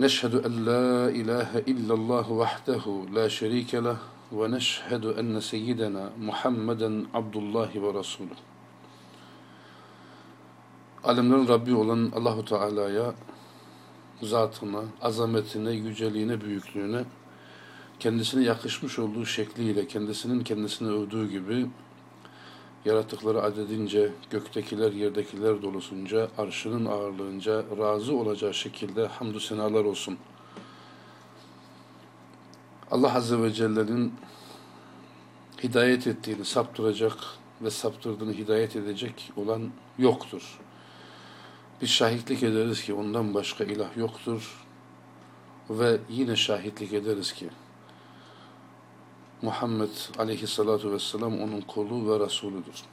نشهد أن لا إله إلا الله وحده لا شريك له ونشهد أن سيدنا محمدا عبد الله ورسوله. Alemlerin Rabbi olan Allahu Teala'ya, zatına, azametine, yüceliğine, büyüklüğüne, kendisine yakışmış olduğu şekliyle, kendisinin kendisine övdüğü gibi yarattıkları adedince göktekiler yerdekiler dolusunca arşının ağırlığınca razı olacağı şekilde hamdü senalar olsun. Allah Azze ve Celle'nin hidayet ettiğini saptıracak ve saptırdığını hidayet edecek olan yoktur. Biz şahitlik ederiz ki ondan başka ilah yoktur ve yine şahitlik ederiz ki Muhammed aleyhissalatu vesselam onun kulu ve Resuludur.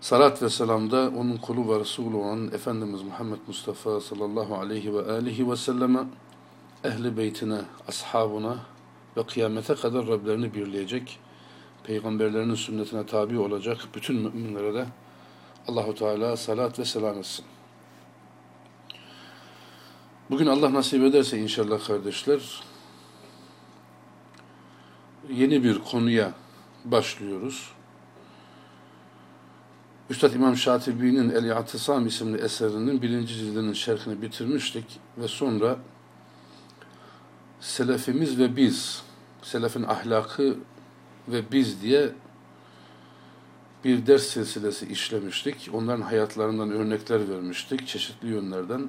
Salat ve selamda onun kulu ve Resulü olan Efendimiz Muhammed Mustafa sallallahu aleyhi ve aleyhi ve selleme, ehli beytine, ashabına ve kıyamete kadar Rablerini birleyecek, peygamberlerinin sünnetine tabi olacak bütün müminlere de Allahu Teala salat ve selam etsin. Bugün Allah nasip ederse inşallah kardeşler, yeni bir konuya başlıyoruz. Üstad İmam Şatibi'nin El-İ'tisam isimli eserinin birinci cildinin şerhini bitirmiştik ve sonra Selefimiz ve biz, Selefin ahlakı ve biz diye bir ders silsilesi işlemiştik. Onların hayatlarından örnekler vermiştik çeşitli yönlerden.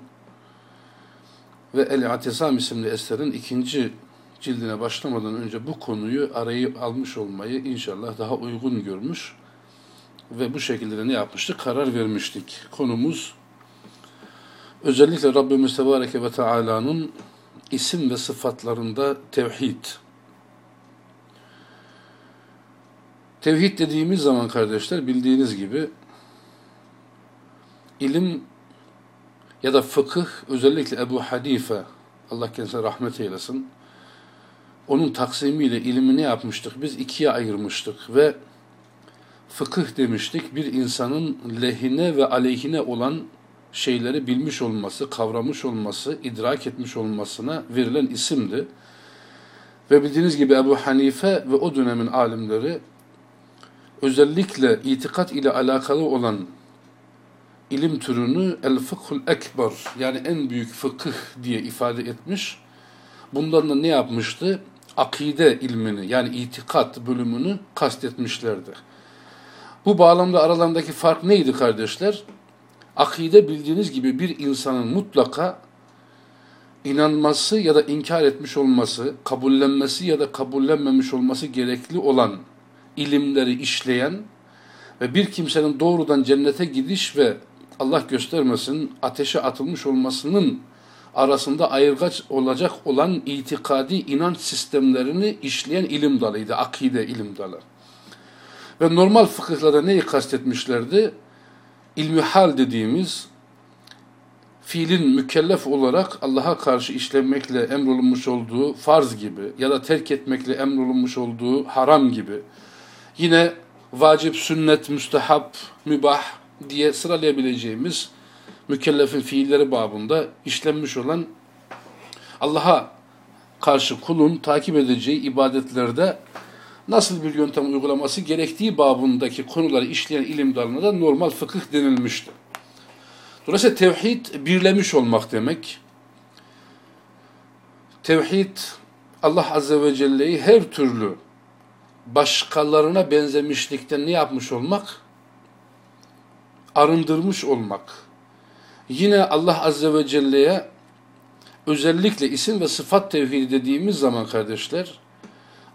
Ve El-İ'tisam isimli eserin ikinci cildine başlamadan önce bu konuyu arayı almış olmayı inşallah daha uygun görmüş ve bu şekilde ne yapmıştık? Karar vermiştik. Konumuz özellikle Rabbimiz Tebareke ve Teala'nın isim ve sıfatlarında tevhid. Tevhid dediğimiz zaman kardeşler bildiğiniz gibi ilim ya da fıkıh özellikle Ebu Hanife Allah kendisine rahmet eylesin onun taksimiyle ilmi ne yapmıştık? Biz ikiye ayırmıştık ve fıkıh demiştik. Bir insanın lehine ve aleyhine olan şeyleri bilmiş olması, kavramış olması, idrak etmiş olmasına verilen isimdi. Ve bildiğiniz gibi Ebu Hanife ve o dönemin alimleri özellikle itikat ile alakalı olan ilim türünü el-fıkhul ekber yani en büyük fıkıh diye ifade etmiş. Bundan da ne yapmıştı? Akide ilmini yani itikat bölümünü kastetmişlerdi. Bu bağlamda aralarındaki fark neydi kardeşler? Akide bildiğiniz gibi bir insanın mutlaka inanması ya da inkar etmiş olması, kabullenmesi ya da kabullenmemiş olması gerekli olan ilimleri işleyen ve bir kimsenin doğrudan cennete gidiş ve Allah göstermesin ateşe atılmış olmasının arasında ayırgaç olacak olan itikadi inanç sistemlerini işleyen ilim dalıydı, akide ilim dalı. Ve normal fıkıhlarda neyi kastetmişlerdi? İlmi hal dediğimiz fiilin mükellef olarak Allah'a karşı işlenmekle emrolunmuş olduğu farz gibi ya da terk etmekle emrolunmuş olduğu haram gibi yine vacip, sünnet, müstehap, mübah diye sıralayabileceğimiz mükellefin fiilleri babında işlenmiş olan Allah'a karşı kulun takip edeceği ibadetlerde nasıl bir yöntem uygulaması gerektiği babındaki konuları işleyen ilim dalına da normal fıkıh denilmişti. Dolayısıyla tevhid birlemiş olmak demek. Tevhid Allah Azze ve Celle'yi her türlü başkalarına benzemişlikten ne yapmış olmak? Arındırmış olmak Yine Allah Azze ve Celle'ye özellikle isim ve sıfat tevhidi dediğimiz zaman kardeşler,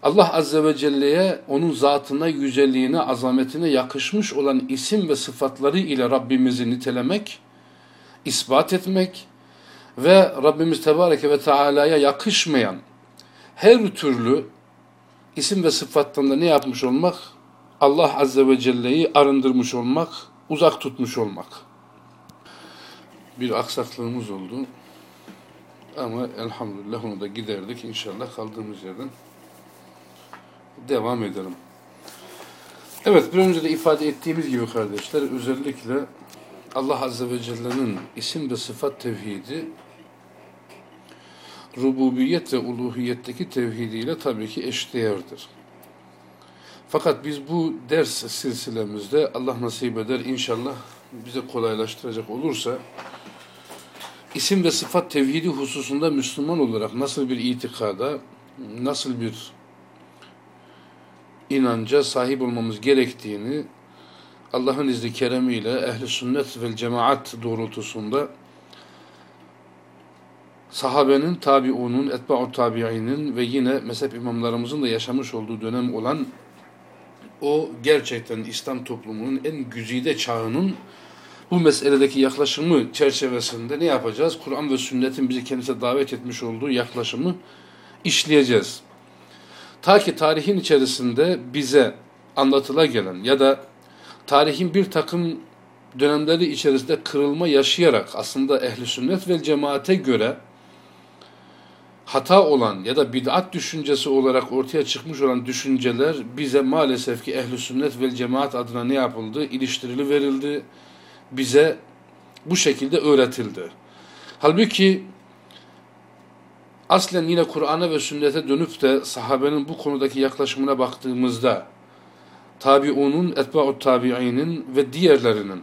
Allah Azze ve Celle'ye onun zatına, yüceliğine, azametine yakışmış olan isim ve sıfatları ile Rabbimizi nitelemek, ispat etmek ve Rabbimiz Tebareke ve Teala'ya yakışmayan her türlü isim ve sıfattan da ne yapmış olmak? Allah Azze ve Celle'yi arındırmış olmak, uzak tutmuş olmak. Bir aksaklığımız oldu. Ama elhamdülillah onu da giderdik. İnşallah kaldığımız yerden devam edelim. Evet, bir önce de ifade ettiğimiz gibi kardeşler, özellikle Allah Azze ve Celle'nin isim ve sıfat tevhidi rububiyet ve uluhiyetteki tevhidiyle tabii ki eşdeğerdir. Fakat biz bu ders silsilemizde Allah nasip eder inşallah bize kolaylaştıracak olursa isim ve sıfat tevhidi hususunda Müslüman olarak nasıl bir itikada, nasıl bir inanca sahip olmamız gerektiğini Allah'ın izni keremiyle ehli sünnet ve cemaat doğrultusunda sahabenin, tabiunun, etba'u tabiinin ve yine mezhep imamlarımızın da yaşamış olduğu dönem olan o gerçekten İslam toplumunun en güzide çağının bu meseledeki yaklaşımı çerçevesinde ne yapacağız? Kur'an ve sünnetin bizi kendisine davet etmiş olduğu yaklaşımı işleyeceğiz. Ta ki tarihin içerisinde bize anlatıla gelen ya da tarihin bir takım dönemleri içerisinde kırılma yaşayarak aslında ehli sünnet ve cemaate göre hata olan ya da bid'at düşüncesi olarak ortaya çıkmış olan düşünceler bize maalesef ki ehli sünnet ve cemaat adına ne yapıldı? İliştirili verildi. Bize bu şekilde öğretildi. Halbuki aslen yine Kur'an'a ve sünnete dönüp de sahabenin bu konudaki yaklaşımına baktığımızda tabiunun, etba'ut tabi'inin ve diğerlerinin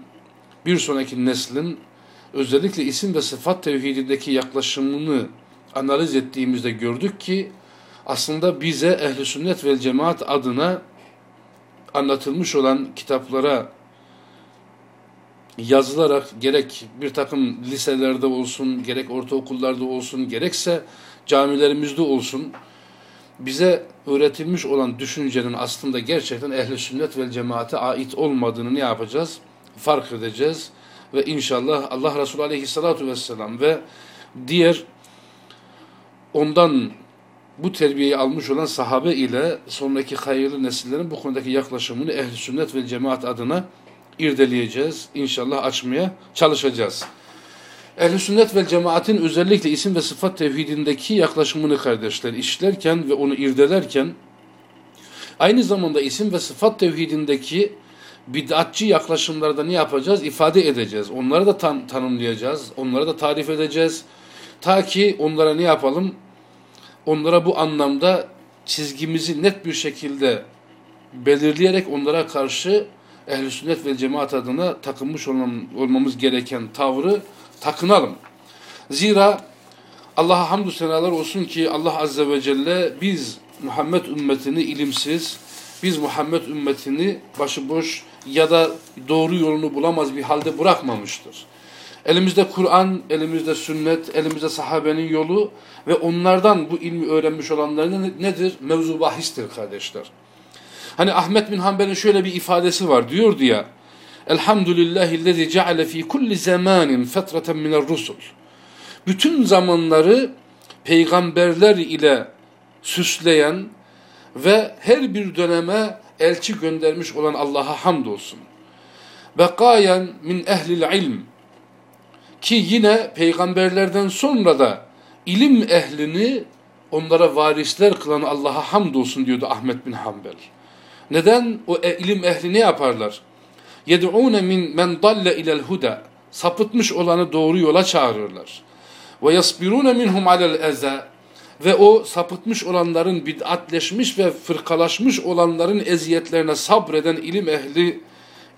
bir sonraki neslin özellikle isim ve sıfat tevhidindeki yaklaşımını analiz ettiğimizde gördük ki aslında bize ehli sünnet ve cemaat adına anlatılmış olan kitaplara yazılarak gerek bir takım liselerde olsun, gerek ortaokullarda olsun, gerekse camilerimizde olsun bize öğretilmiş olan düşüncenin aslında gerçekten ehli sünnet ve cemaate ait olmadığını ne yapacağız? Fark edeceğiz ve inşallah Allah Resulü aleyhissalatu vesselam ve diğer ondan bu terbiyeyi almış olan sahabe ile sonraki hayırlı nesillerin bu konudaki yaklaşımını ehl sünnet ve cemaat adına irdeleyeceğiz. İnşallah açmaya çalışacağız. Ehl-i sünnet ve cemaatin özellikle isim ve sıfat tevhidindeki yaklaşımını kardeşler işlerken ve onu irdelerken aynı zamanda isim ve sıfat tevhidindeki bid'atçı yaklaşımlarda ne yapacağız? İfade edeceğiz. Onları da tan tanımlayacağız. Onları da tarif edeceğiz. Ta ki onlara ne yapalım? onlara bu anlamda çizgimizi net bir şekilde belirleyerek onlara karşı ehl sünnet ve cemaat adına takınmış olmamız gereken tavrı takınalım. Zira Allah'a hamdü senalar olsun ki Allah Azze ve Celle biz Muhammed ümmetini ilimsiz, biz Muhammed ümmetini başıboş ya da doğru yolunu bulamaz bir halde bırakmamıştır. Elimizde Kur'an, elimizde sünnet, elimizde sahabenin yolu ve onlardan bu ilmi öğrenmiş olanların nedir? Mevzu bahistir kardeşler. Hani Ahmet bin Hanbel'in şöyle bir ifadesi var. Diyordu ya, Elhamdülillahillezî ceale fî kulli zamanin fetreten minel rusul. Bütün zamanları peygamberler ile süsleyen ve her bir döneme elçi göndermiş olan Allah'a hamdolsun. Bekayen min ehlil ilm ki yine peygamberlerden sonra da ilim ehlini onlara varisler kılan Allah'a hamdolsun diyordu Ahmet bin Hanbel. Neden? O e, ilim ehli ne yaparlar? يَدْعُونَ min men dalle ilel huda. Sapıtmış olanı doğru yola çağırırlar. Ve yasbirun minhum alel eza. Ve o sapıtmış olanların bid'atleşmiş ve fırkalaşmış olanların eziyetlerine sabreden ilim ehli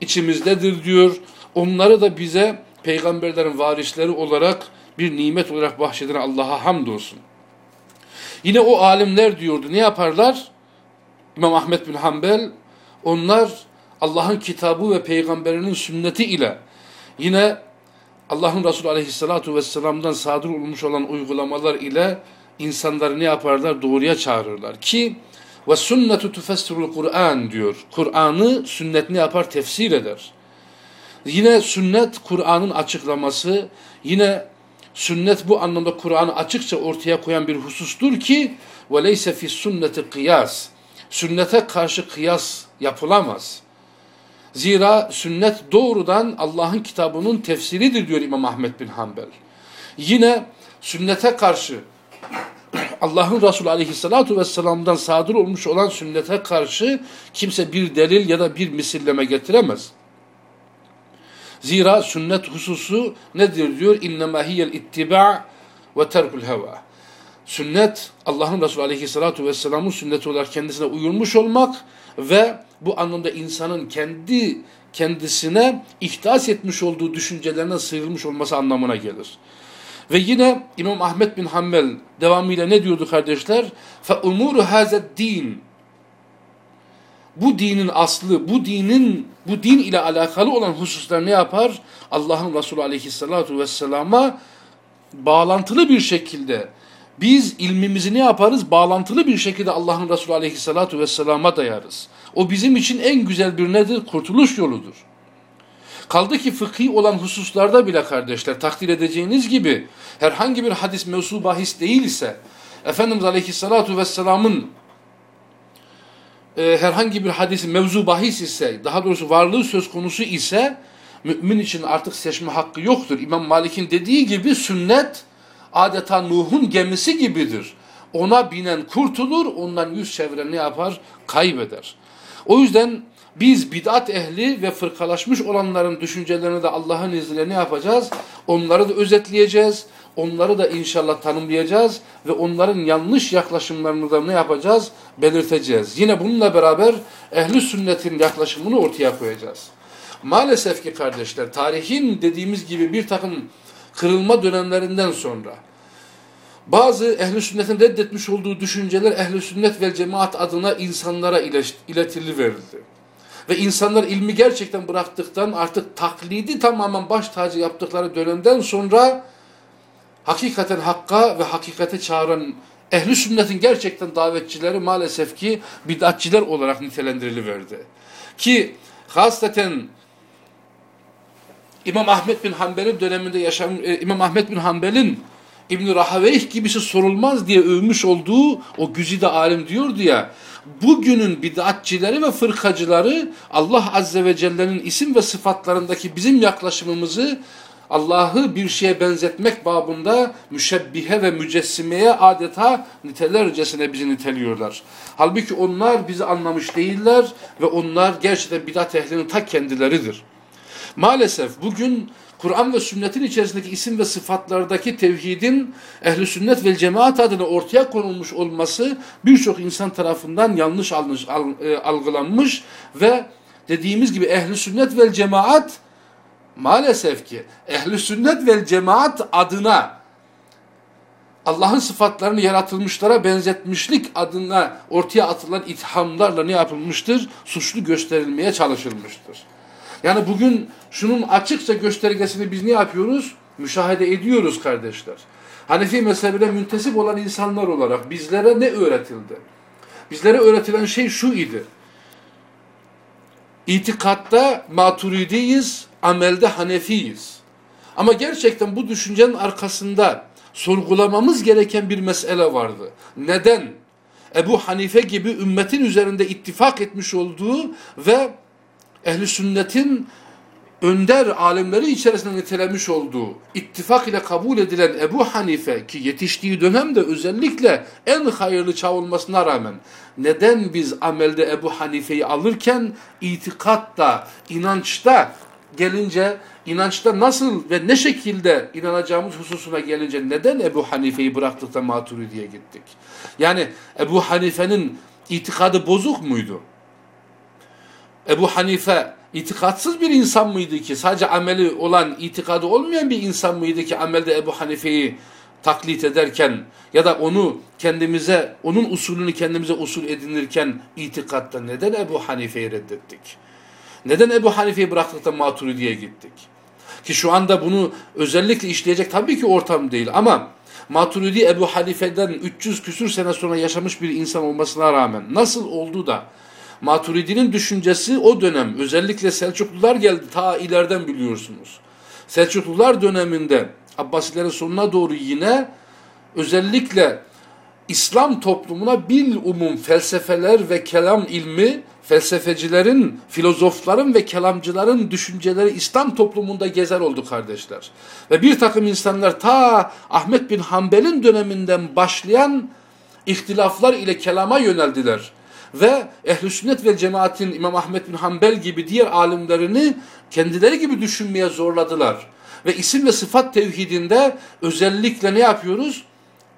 içimizdedir diyor. Onları da bize peygamberlerin varisleri olarak bir nimet olarak bahşeden Allah'a hamdolsun. Yine o alimler diyordu ne yaparlar? İmam Ahmet bin Hanbel onlar Allah'ın kitabı ve peygamberinin sünneti ile yine Allah'ın Resulü aleyhissalatu vesselam'dan sadır olmuş olan uygulamalar ile insanları ne yaparlar? Doğruya çağırırlar ki ve sünnetu tufessirul Kur'an diyor. Kur'an'ı sünnet ne yapar? Tefsir eder. Yine sünnet Kur'an'ın açıklaması, yine sünnet bu anlamda Kur'an'ı açıkça ortaya koyan bir husustur ki ve leyse fi sünneti kıyas. Sünnete karşı kıyas yapılamaz. Zira sünnet doğrudan Allah'ın kitabının tefsiridir diyor İmam Ahmet bin Hanbel. Yine sünnete karşı Allah'ın Resulü aleyhissalatu vesselam'dan sadır olmuş olan sünnete karşı kimse bir delil ya da bir misilleme getiremez. Zira sünnet hususu nedir diyor? İnnemâ hiyel ittiba' ve terkul heva sünnet Allah'ın Resulü Aleyhisselatü Vesselam'ın sünneti olarak kendisine uyulmuş olmak ve bu anlamda insanın kendi kendisine ihtas etmiş olduğu düşüncelerine sıyrılmış olması anlamına gelir. Ve yine İmam Ahmet bin Hanbel devamıyla ne diyordu kardeşler? Fe umuru hazet din. Bu dinin aslı, bu dinin bu din ile alakalı olan hususlar ne yapar? Allah'ın Resulü Aleyhisselatü Vesselam'a bağlantılı bir şekilde biz ilmimizi ne yaparız? Bağlantılı bir şekilde Allah'ın Resulü aleyhissalatu vesselama dayarız. O bizim için en güzel bir nedir? Kurtuluş yoludur. Kaldı ki fıkhi olan hususlarda bile kardeşler takdir edeceğiniz gibi herhangi bir hadis mevzu bahis değilse Efendimiz Aleyhisselatü Vesselam'ın e, herhangi bir hadisi mevzu bahis ise daha doğrusu varlığı söz konusu ise mümin için artık seçme hakkı yoktur. İmam Malik'in dediği gibi sünnet adeta Nuh'un gemisi gibidir. Ona binen kurtulur, ondan yüz çeviren ne yapar? Kaybeder. O yüzden biz bid'at ehli ve fırkalaşmış olanların düşüncelerini de Allah'ın izniyle ne yapacağız? Onları da özetleyeceğiz. Onları da inşallah tanımlayacağız ve onların yanlış yaklaşımlarını da ne yapacağız? Belirteceğiz. Yine bununla beraber ehli sünnetin yaklaşımını ortaya koyacağız. Maalesef ki kardeşler tarihin dediğimiz gibi bir takım kırılma dönemlerinden sonra bazı ehli sünnetin reddetmiş olduğu düşünceler ehli sünnet ve cemaat adına insanlara iletili verildi. Ve insanlar ilmi gerçekten bıraktıktan artık taklidi tamamen baş tacı yaptıkları dönemden sonra hakikaten hakka ve hakikate çağıran ehli sünnetin gerçekten davetçileri maalesef ki bid'atçiler olarak nitelendiriliverdi. Ki hasreten İmam Ahmet bin Hanbel'in döneminde yaşam e, İmam Ahmet bin Hanbel'in İbn Rahaveyh gibisi sorulmaz diye övmüş olduğu o güzide alim diyordu ya bugünün bid'atçileri ve fırkacıları Allah Azze ve Celle'nin isim ve sıfatlarındaki bizim yaklaşımımızı Allah'ı bir şeye benzetmek babında müşebbihe ve mücessimeye adeta nitelercesine bizi niteliyorlar. Halbuki onlar bizi anlamış değiller ve onlar gerçekten bidat ehlinin ta kendileridir. Maalesef bugün Kur'an ve sünnetin içerisindeki isim ve sıfatlardaki tevhidin ehli sünnet ve cemaat adına ortaya konulmuş olması birçok insan tarafından yanlış e, algılanmış ve dediğimiz gibi ehli sünnet ve cemaat maalesef ki ehli sünnet ve cemaat adına Allah'ın sıfatlarını yaratılmışlara benzetmişlik adına ortaya atılan ithamlarla ne yapılmıştır? Suçlu gösterilmeye çalışılmıştır. Yani bugün şunun açıkça göstergesini biz ne yapıyoruz? Müşahede ediyoruz kardeşler. Hanefi mezhebine müntesip olan insanlar olarak bizlere ne öğretildi? Bizlere öğretilen şey şu idi. İtikatta maturidiyiz, amelde hanefiyiz. Ama gerçekten bu düşüncenin arkasında sorgulamamız gereken bir mesele vardı. Neden? Ebu Hanife gibi ümmetin üzerinde ittifak etmiş olduğu ve ehli sünnetin önder alimleri içerisinde nitelemiş olduğu ittifak ile kabul edilen Ebu Hanife ki yetiştiği dönemde özellikle en hayırlı çağ olmasına rağmen neden biz amelde Ebu Hanife'yi alırken itikatta, inançta gelince inançta nasıl ve ne şekilde inanacağımız hususuna gelince neden Ebu Hanife'yi bıraktık da Maturidi'ye gittik? Yani Ebu Hanife'nin itikadı bozuk muydu? Ebu Hanife itikatsız bir insan mıydı ki sadece ameli olan itikadı olmayan bir insan mıydı ki amelde Ebu Hanife'yi taklit ederken ya da onu kendimize onun usulünü kendimize usul edinirken itikatta neden Ebu Hanife'yi reddettik? Neden Ebu Hanife'yi bıraktık da Maturidi'ye gittik? Ki şu anda bunu özellikle işleyecek tabii ki ortam değil ama Maturidi Ebu Hanife'den 300 küsür sene sonra yaşamış bir insan olmasına rağmen nasıl oldu da Maturidi'nin düşüncesi o dönem özellikle Selçuklular geldi ta ileriden biliyorsunuz. Selçuklular döneminde Abbasilerin sonuna doğru yine özellikle İslam toplumuna bil umum felsefeler ve kelam ilmi, felsefecilerin, filozofların ve kelamcıların düşünceleri İslam toplumunda gezer oldu kardeşler. Ve bir takım insanlar ta Ahmet bin Hanbel'in döneminden başlayan ihtilaflar ile kelama yöneldiler. Ve ehl sünnet ve cemaatin İmam Ahmet bin Hanbel gibi diğer alimlerini kendileri gibi düşünmeye zorladılar. Ve isim ve sıfat tevhidinde özellikle ne yapıyoruz?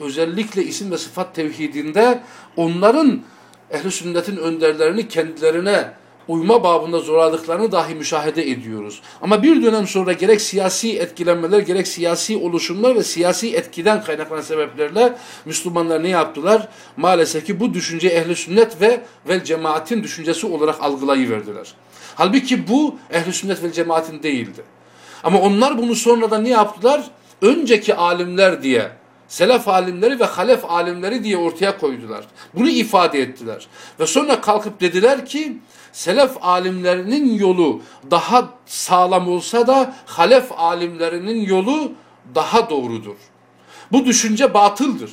özellikle isim ve sıfat tevhidinde onların ehl sünnetin önderlerini kendilerine uyma babında zorladıklarını dahi müşahede ediyoruz. Ama bir dönem sonra gerek siyasi etkilenmeler, gerek siyasi oluşumlar ve siyasi etkiden kaynaklanan sebeplerle Müslümanlar ne yaptılar? Maalesef ki bu düşünce ehli sünnet ve vel cemaatin düşüncesi olarak algılayıverdiler. Halbuki bu ehli sünnet ve cemaatin değildi. Ama onlar bunu sonradan ne yaptılar? Önceki alimler diye selef alimleri ve halef alimleri diye ortaya koydular. Bunu ifade ettiler. Ve sonra kalkıp dediler ki selef alimlerinin yolu daha sağlam olsa da halef alimlerinin yolu daha doğrudur. Bu düşünce batıldır.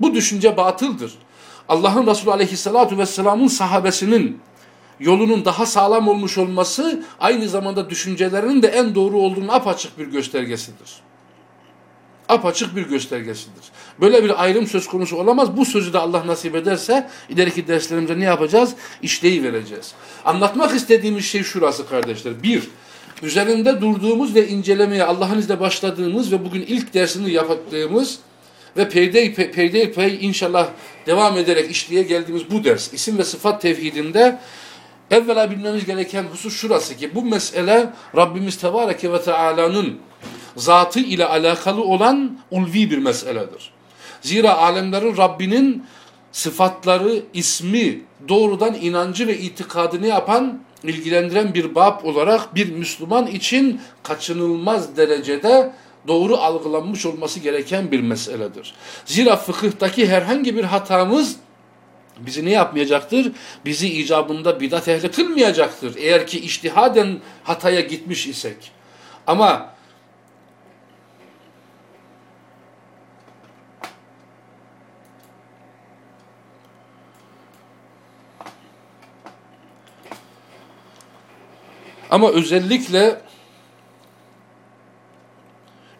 Bu düşünce batıldır. Allah'ın Resulü aleyhissalatu vesselamın sahabesinin yolunun daha sağlam olmuş olması aynı zamanda düşüncelerinin de en doğru olduğunu apaçık bir göstergesidir apaçık bir göstergesidir. Böyle bir ayrım söz konusu olamaz. Bu sözü de Allah nasip ederse ileriki derslerimizde ne yapacağız? İşleyi vereceğiz. Anlatmak istediğimiz şey şurası kardeşler. Bir, üzerinde durduğumuz ve incelemeye Allah'ın izniyle başladığımız ve bugün ilk dersini yaptığımız ve peyde peyde pey inşallah devam ederek işleye geldiğimiz bu ders isim ve sıfat tevhidinde evvela bilmemiz gereken husus şurası ki bu mesele Rabbimiz Tebareke ve Teala'nın zatı ile alakalı olan ulvi bir meseledir. Zira alemlerin Rabbinin sıfatları, ismi doğrudan inancı ve itikadını yapan, ilgilendiren bir bab olarak bir Müslüman için kaçınılmaz derecede doğru algılanmış olması gereken bir meseledir. Zira fıkıhtaki herhangi bir hatamız bizi ne yapmayacaktır? Bizi icabında bidat ehli kılmayacaktır. Eğer ki iştihaden hataya gitmiş isek. Ama Ama özellikle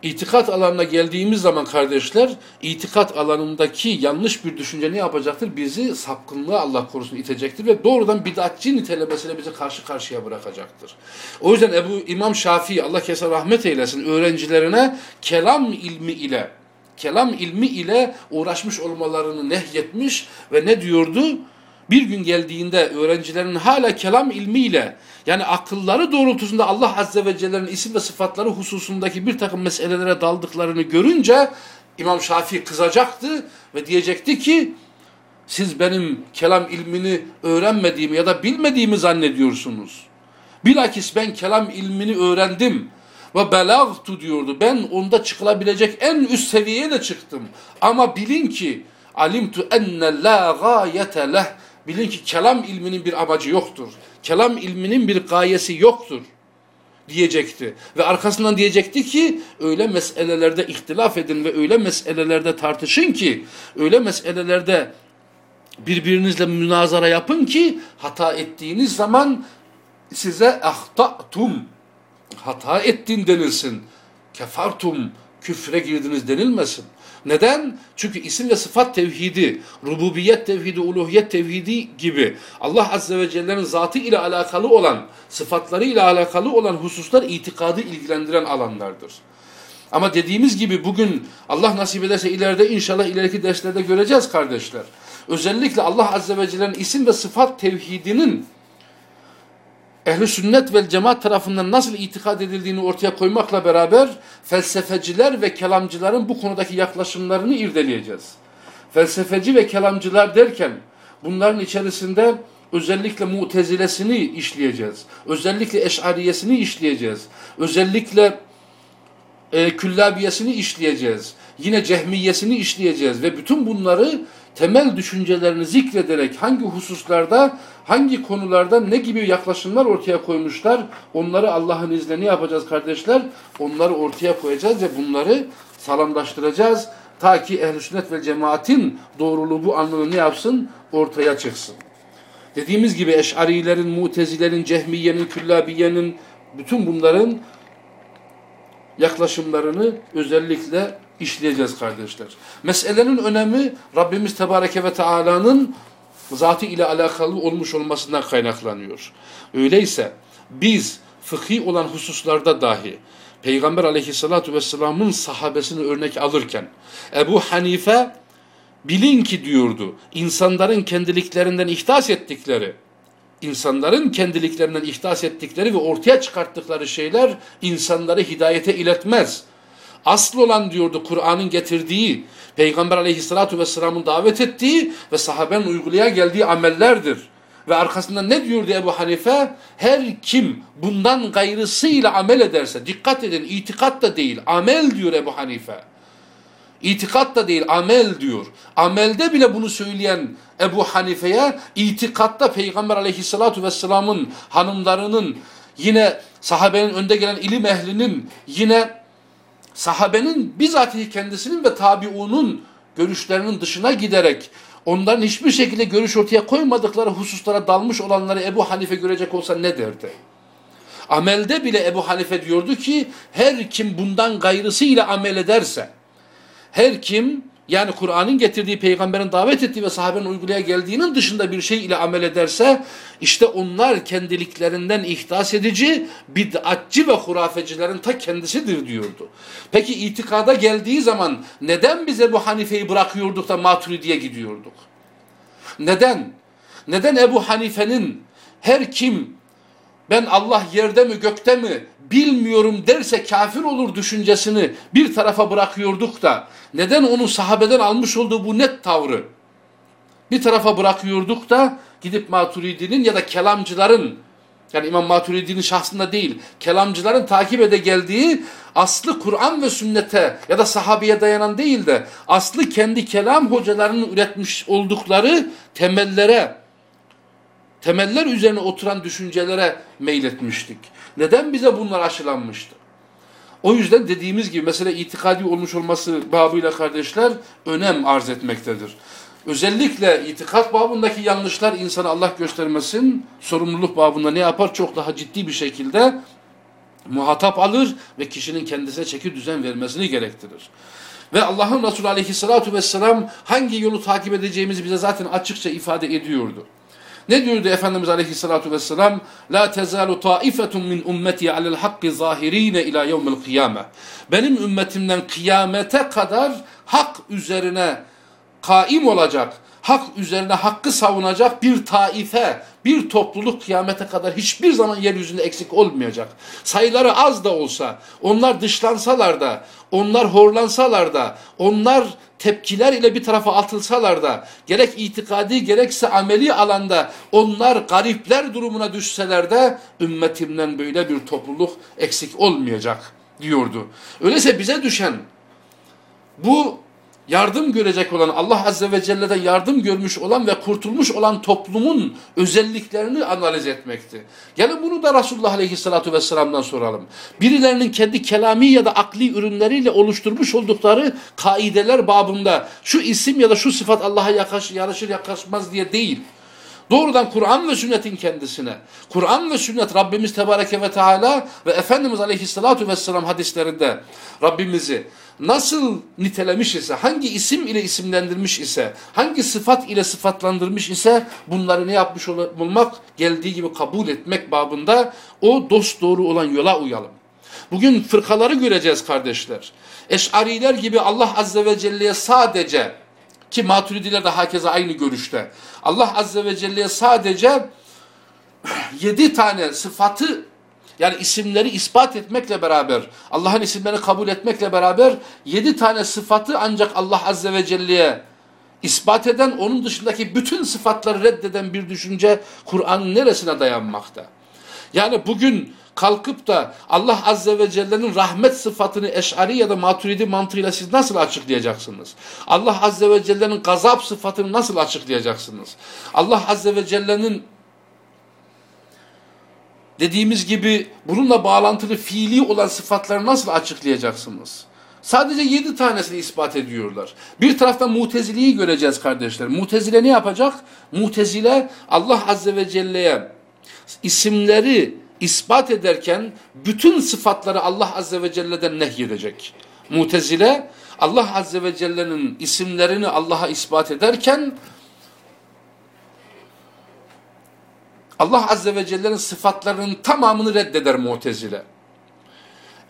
itikat alanına geldiğimiz zaman kardeşler, itikat alanındaki yanlış bir düşünce ne yapacaktır? Bizi sapkınlığa Allah korusun itecektir ve doğrudan bidatçı nitelemesiyle bizi karşı karşıya bırakacaktır. O yüzden Ebu İmam Şafii, Allah kesin rahmet eylesin, öğrencilerine kelam ilmi ile, kelam ilmi ile uğraşmış olmalarını nehyetmiş ve ne diyordu? bir gün geldiğinde öğrencilerin hala kelam ilmiyle yani akılları doğrultusunda Allah Azze ve Celle'nin isim ve sıfatları hususundaki bir takım meselelere daldıklarını görünce İmam Şafii kızacaktı ve diyecekti ki siz benim kelam ilmini öğrenmediğimi ya da bilmediğimi zannediyorsunuz. Bilakis ben kelam ilmini öğrendim ve belagtu diyordu. Ben onda çıkılabilecek en üst seviyeye de çıktım. Ama bilin ki alimtu enne la gayete leh Bilin ki kelam ilminin bir amacı yoktur. Kelam ilminin bir gayesi yoktur diyecekti. Ve arkasından diyecekti ki öyle meselelerde ihtilaf edin ve öyle meselelerde tartışın ki öyle meselelerde birbirinizle münazara yapın ki hata ettiğiniz zaman size ahtatum hata ettin denilsin. Kefartum küfre girdiniz denilmesin. Neden? Çünkü isim ve sıfat tevhidi, rububiyet tevhidi, uluhiyet tevhidi gibi Allah Azze ve Celle'nin zatı ile alakalı olan, sıfatları ile alakalı olan hususlar itikadı ilgilendiren alanlardır. Ama dediğimiz gibi bugün Allah nasip ederse ileride inşallah ileriki derslerde göreceğiz kardeşler. Özellikle Allah Azze ve Celle'nin isim ve sıfat tevhidinin ehli sünnet ve cemaat tarafından nasıl itikad edildiğini ortaya koymakla beraber felsefeciler ve kelamcıların bu konudaki yaklaşımlarını irdeleyeceğiz. Felsefeci ve kelamcılar derken bunların içerisinde özellikle mutezilesini işleyeceğiz. Özellikle eşariyesini işleyeceğiz. Özellikle e, küllabiyesini işleyeceğiz. Yine cehmiyesini işleyeceğiz ve bütün bunları temel düşüncelerini zikrederek hangi hususlarda, hangi konularda ne gibi yaklaşımlar ortaya koymuşlar, onları Allah'ın izniyle ne yapacağız kardeşler? Onları ortaya koyacağız ve bunları sağlamlaştıracağız. Ta ki ehl sünnet ve cemaatin doğruluğu bu anlamda ne yapsın? Ortaya çıksın. Dediğimiz gibi eşarilerin, mutezilerin, cehmiyenin, küllabiyenin, bütün bunların yaklaşımlarını özellikle işleyeceğiz kardeşler. Meselenin önemi Rabbimiz Tebareke ve Teala'nın zatı ile alakalı olmuş olmasından kaynaklanıyor. Öyleyse biz fıkhi olan hususlarda dahi Peygamber aleyhissalatu vesselamın sahabesini örnek alırken Ebu Hanife bilin ki diyordu insanların kendiliklerinden ihdas ettikleri insanların kendiliklerinden ihdas ettikleri ve ortaya çıkarttıkları şeyler insanları hidayete iletmez. Asıl olan diyordu Kur'an'ın getirdiği, Peygamber aleyhissalatu vesselamın davet ettiği ve sahabenin uygulaya geldiği amellerdir. Ve arkasında ne diyordu Ebu Hanife? Her kim bundan gayrısıyla amel ederse, dikkat edin itikat da değil, amel diyor Ebu Hanife. İtikat da değil, amel diyor. Amelde bile bunu söyleyen Ebu Hanife'ye itikatta Peygamber aleyhissalatu vesselamın hanımlarının yine sahabenin önde gelen ilim ehlinin yine sahabenin bizatihi kendisinin ve tabiunun görüşlerinin dışına giderek onların hiçbir şekilde görüş ortaya koymadıkları hususlara dalmış olanları Ebu Hanife görecek olsa ne derdi? Amelde bile Ebu Hanife diyordu ki her kim bundan gayrısıyla amel ederse her kim yani Kur'an'ın getirdiği peygamberin davet ettiği ve sahabenin uygulaya geldiğinin dışında bir şey ile amel ederse işte onlar kendiliklerinden ihdas edici, bid'atçı ve hurafecilerin ta kendisidir diyordu. Peki itikada geldiği zaman neden bize bu Hanife'yi bırakıyorduk da Maturidi'ye gidiyorduk? Neden? Neden Ebu Hanife'nin her kim ben Allah yerde mi gökte mi bilmiyorum derse kafir olur düşüncesini bir tarafa bırakıyorduk da neden onun sahabeden almış olduğu bu net tavrı bir tarafa bırakıyorduk da gidip Maturidi'nin ya da kelamcıların yani İmam Maturidi'nin şahsında değil kelamcıların takip ede geldiği aslı Kur'an ve sünnete ya da sahabeye dayanan değil de aslı kendi kelam hocalarının üretmiş oldukları temellere temeller üzerine oturan düşüncelere meyletmiştik. Neden bize bunlar aşılanmıştı? O yüzden dediğimiz gibi mesela itikadi olmuş olması babıyla kardeşler önem arz etmektedir. Özellikle itikat babındaki yanlışlar insana Allah göstermesin sorumluluk babında ne yapar? Çok daha ciddi bir şekilde muhatap alır ve kişinin kendisine çeki düzen vermesini gerektirir. Ve Allah'ın Resulü aleyhissalatu vesselam hangi yolu takip edeceğimizi bize zaten açıkça ifade ediyordu. Ne diyordu Efendimiz Aleyhisselatü Vesselam? La tezalu taifetun min ummeti alel hakki zahirine ila yevmil kıyame. Benim ümmetimden kıyamete kadar hak üzerine kaim olacak, hak üzerine hakkı savunacak bir taife, bir topluluk kıyamete kadar hiçbir zaman yeryüzünde eksik olmayacak. Sayıları az da olsa, onlar dışlansalar da, onlar horlansalar da, onlar tepkiler ile bir tarafa atılsalar da gerek itikadi gerekse ameli alanda onlar garipler durumuna düşseler de ümmetimden böyle bir topluluk eksik olmayacak diyordu. Öyleyse bize düşen bu yardım görecek olan Allah Azze ve Celle'den yardım görmüş olan ve kurtulmuş olan toplumun özelliklerini analiz etmekti. Yani bunu da Resulullah Aleyhisselatü Vesselam'dan soralım. Birilerinin kendi kelami ya da akli ürünleriyle oluşturmuş oldukları kaideler babında şu isim ya da şu sıfat Allah'a yaraşır yakışmaz diye değil. Doğrudan Kur'an ve sünnetin kendisine. Kur'an ve sünnet Rabbimiz Tebareke ve Teala ve Efendimiz Aleyhisselatü Vesselam hadislerinde Rabbimizi nasıl nitelemiş ise, hangi isim ile isimlendirmiş ise, hangi sıfat ile sıfatlandırmış ise bunları ne yapmış olmak, geldiği gibi kabul etmek babında o dost doğru olan yola uyalım. Bugün fırkaları göreceğiz kardeşler. Eş'ariler gibi Allah Azze ve Celle'ye sadece ki maturidiler de hakeza aynı görüşte. Allah Azze ve Celle'ye sadece yedi tane sıfatı yani isimleri ispat etmekle beraber, Allah'ın isimlerini kabul etmekle beraber yedi tane sıfatı ancak Allah Azze ve Celle'ye ispat eden, onun dışındaki bütün sıfatları reddeden bir düşünce Kur'an'ın neresine dayanmakta? Yani bugün kalkıp da Allah Azze ve Celle'nin rahmet sıfatını eşari ya da maturidi mantığıyla siz nasıl açıklayacaksınız? Allah Azze ve Celle'nin gazap sıfatını nasıl açıklayacaksınız? Allah Azze ve Celle'nin dediğimiz gibi bununla bağlantılı fiili olan sıfatları nasıl açıklayacaksınız? Sadece yedi tanesini ispat ediyorlar. Bir taraftan muteziliği göreceğiz kardeşler. Mutezile ne yapacak? Mutezile Allah Azze ve Celle'ye isimleri ispat ederken bütün sıfatları Allah Azze ve Celle'den nehyedecek. Mutezile Allah Azze ve Celle'nin isimlerini Allah'a ispat ederken Allah Azze ve Celle'nin sıfatlarının tamamını reddeder Mutezile.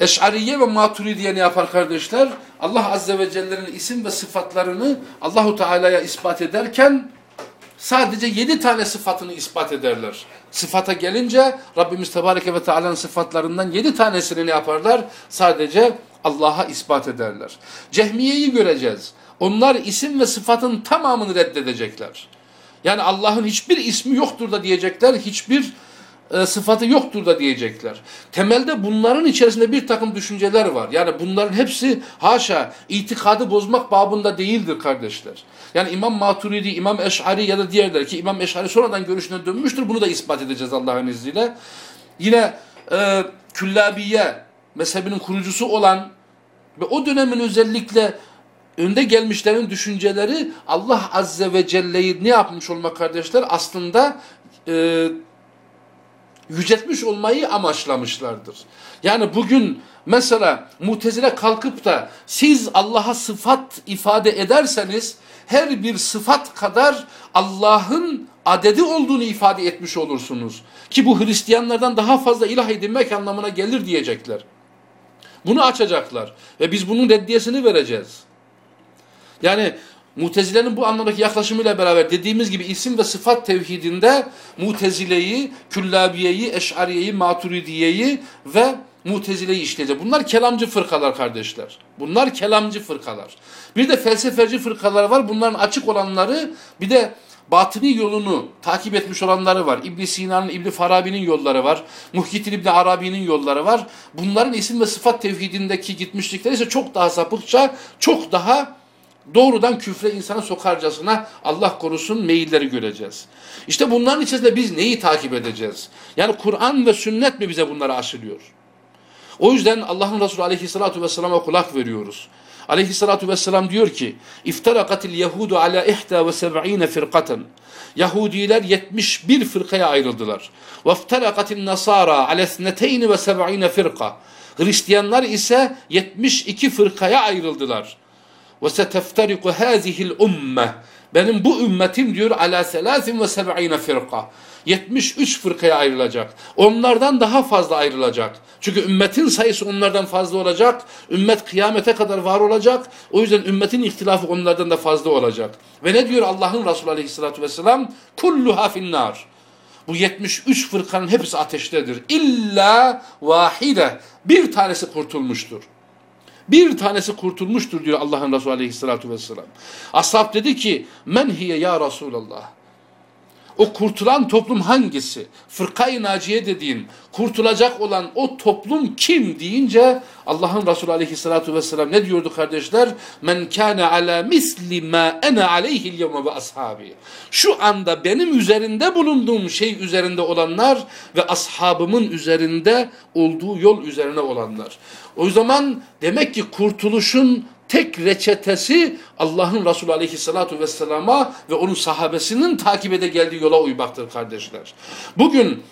Eş'ariye ve Maturidiye ne yapar kardeşler? Allah Azze ve Celle'nin isim ve sıfatlarını Allahu Teala'ya ispat ederken sadece yedi tane sıfatını ispat ederler. Sıfata gelince Rabbimiz Tebareke ve Teala'nın sıfatlarından yedi tanesini ne yaparlar? Sadece Allah'a ispat ederler. Cehmiye'yi göreceğiz. Onlar isim ve sıfatın tamamını reddedecekler. Yani Allah'ın hiçbir ismi yoktur da diyecekler, hiçbir e, sıfatı yoktur da diyecekler. Temelde bunların içerisinde bir takım düşünceler var. Yani bunların hepsi haşa itikadı bozmak babında değildir kardeşler. Yani İmam Maturidi, İmam Eş'ari ya da diğerleri ki İmam Eş'ari sonradan görüşüne dönmüştür. Bunu da ispat edeceğiz Allah'ın izniyle. Yine e, Küllabiye mezhebinin kurucusu olan ve o dönemin özellikle önde gelmişlerin düşünceleri Allah Azze ve Celle'yi ne yapmış olmak kardeşler? Aslında e, yüceltmiş olmayı amaçlamışlardır. Yani bugün mesela mutezile kalkıp da siz Allah'a sıfat ifade ederseniz her bir sıfat kadar Allah'ın adedi olduğunu ifade etmiş olursunuz. Ki bu Hristiyanlardan daha fazla ilah edinmek anlamına gelir diyecekler. Bunu açacaklar ve biz bunun reddiyesini vereceğiz. Yani Mutezile'nin bu anlamdaki yaklaşımıyla beraber dediğimiz gibi isim ve sıfat tevhidinde Mutezile'yi, Küllabiye'yi, Eş'ariye'yi, Maturidiye'yi ve Mutezile'yi işleyecek. Bunlar kelamcı fırkalar kardeşler. Bunlar kelamcı fırkalar. Bir de felsefeci fırkalar var. Bunların açık olanları bir de batıni yolunu takip etmiş olanları var. İbn Sina'nın, İbn Farabi'nin yolları var. Muhyiddin İbn Arabi'nin yolları var. Bunların isim ve sıfat tevhidindeki gitmişlikleri ise çok daha sapıkça, çok daha doğrudan küfre insana sokarcasına Allah korusun meyilleri göreceğiz. İşte bunların içerisinde biz neyi takip edeceğiz? Yani Kur'an ve sünnet mi bize bunları aşılıyor? O yüzden Allah'ın Resulü aleyhissalatu vesselama kulak veriyoruz. Aleyhissalatu vesselam diyor ki İftarakatil yehudu ala ihta ve seb'ine firkaten Yahudiler 71 fırkaya ayrıldılar. Ve iftarakatil nasara ala sneteyni ve seb'ine firka Hristiyanlar ise 72 fırkaya ayrıldılar. Ve seteftariku hâzihil umme. Benim bu ümmetim diyor ala selâsin ve seb'ine firka. 73 fırkaya ayrılacak. Onlardan daha fazla ayrılacak. Çünkü ümmetin sayısı onlardan fazla olacak. Ümmet kıyamete kadar var olacak. O yüzden ümmetin ihtilafı onlardan da fazla olacak. Ve ne diyor Allah'ın Resulü aleyhissalatü vesselam? Kulluha finnar. Bu 73 fırkanın hepsi ateştedir. İlla vahide. Bir tanesi kurtulmuştur. Bir tanesi kurtulmuştur diyor Allah'ın Resulü aleyhissalatu vesselam. Ashab dedi ki men hiye ya Resulallah. O kurtulan toplum hangisi? Fırkayı naciye dediğin, kurtulacak olan o toplum kim deyince Allah'ın Resulü aleyhissalatu vesselam ne diyordu kardeşler? Men kâne alâ misli mâ ene aleyhil yevme ve ashabi. Şu anda benim üzerinde bulunduğum şey üzerinde olanlar ve ashabımın üzerinde olduğu yol üzerine olanlar. O zaman demek ki kurtuluşun tek reçetesi Allah'ın Resulü aleyhissalatu vesselama ve onun sahabesinin takip ede geldiği yola uymaktır kardeşler. Bugün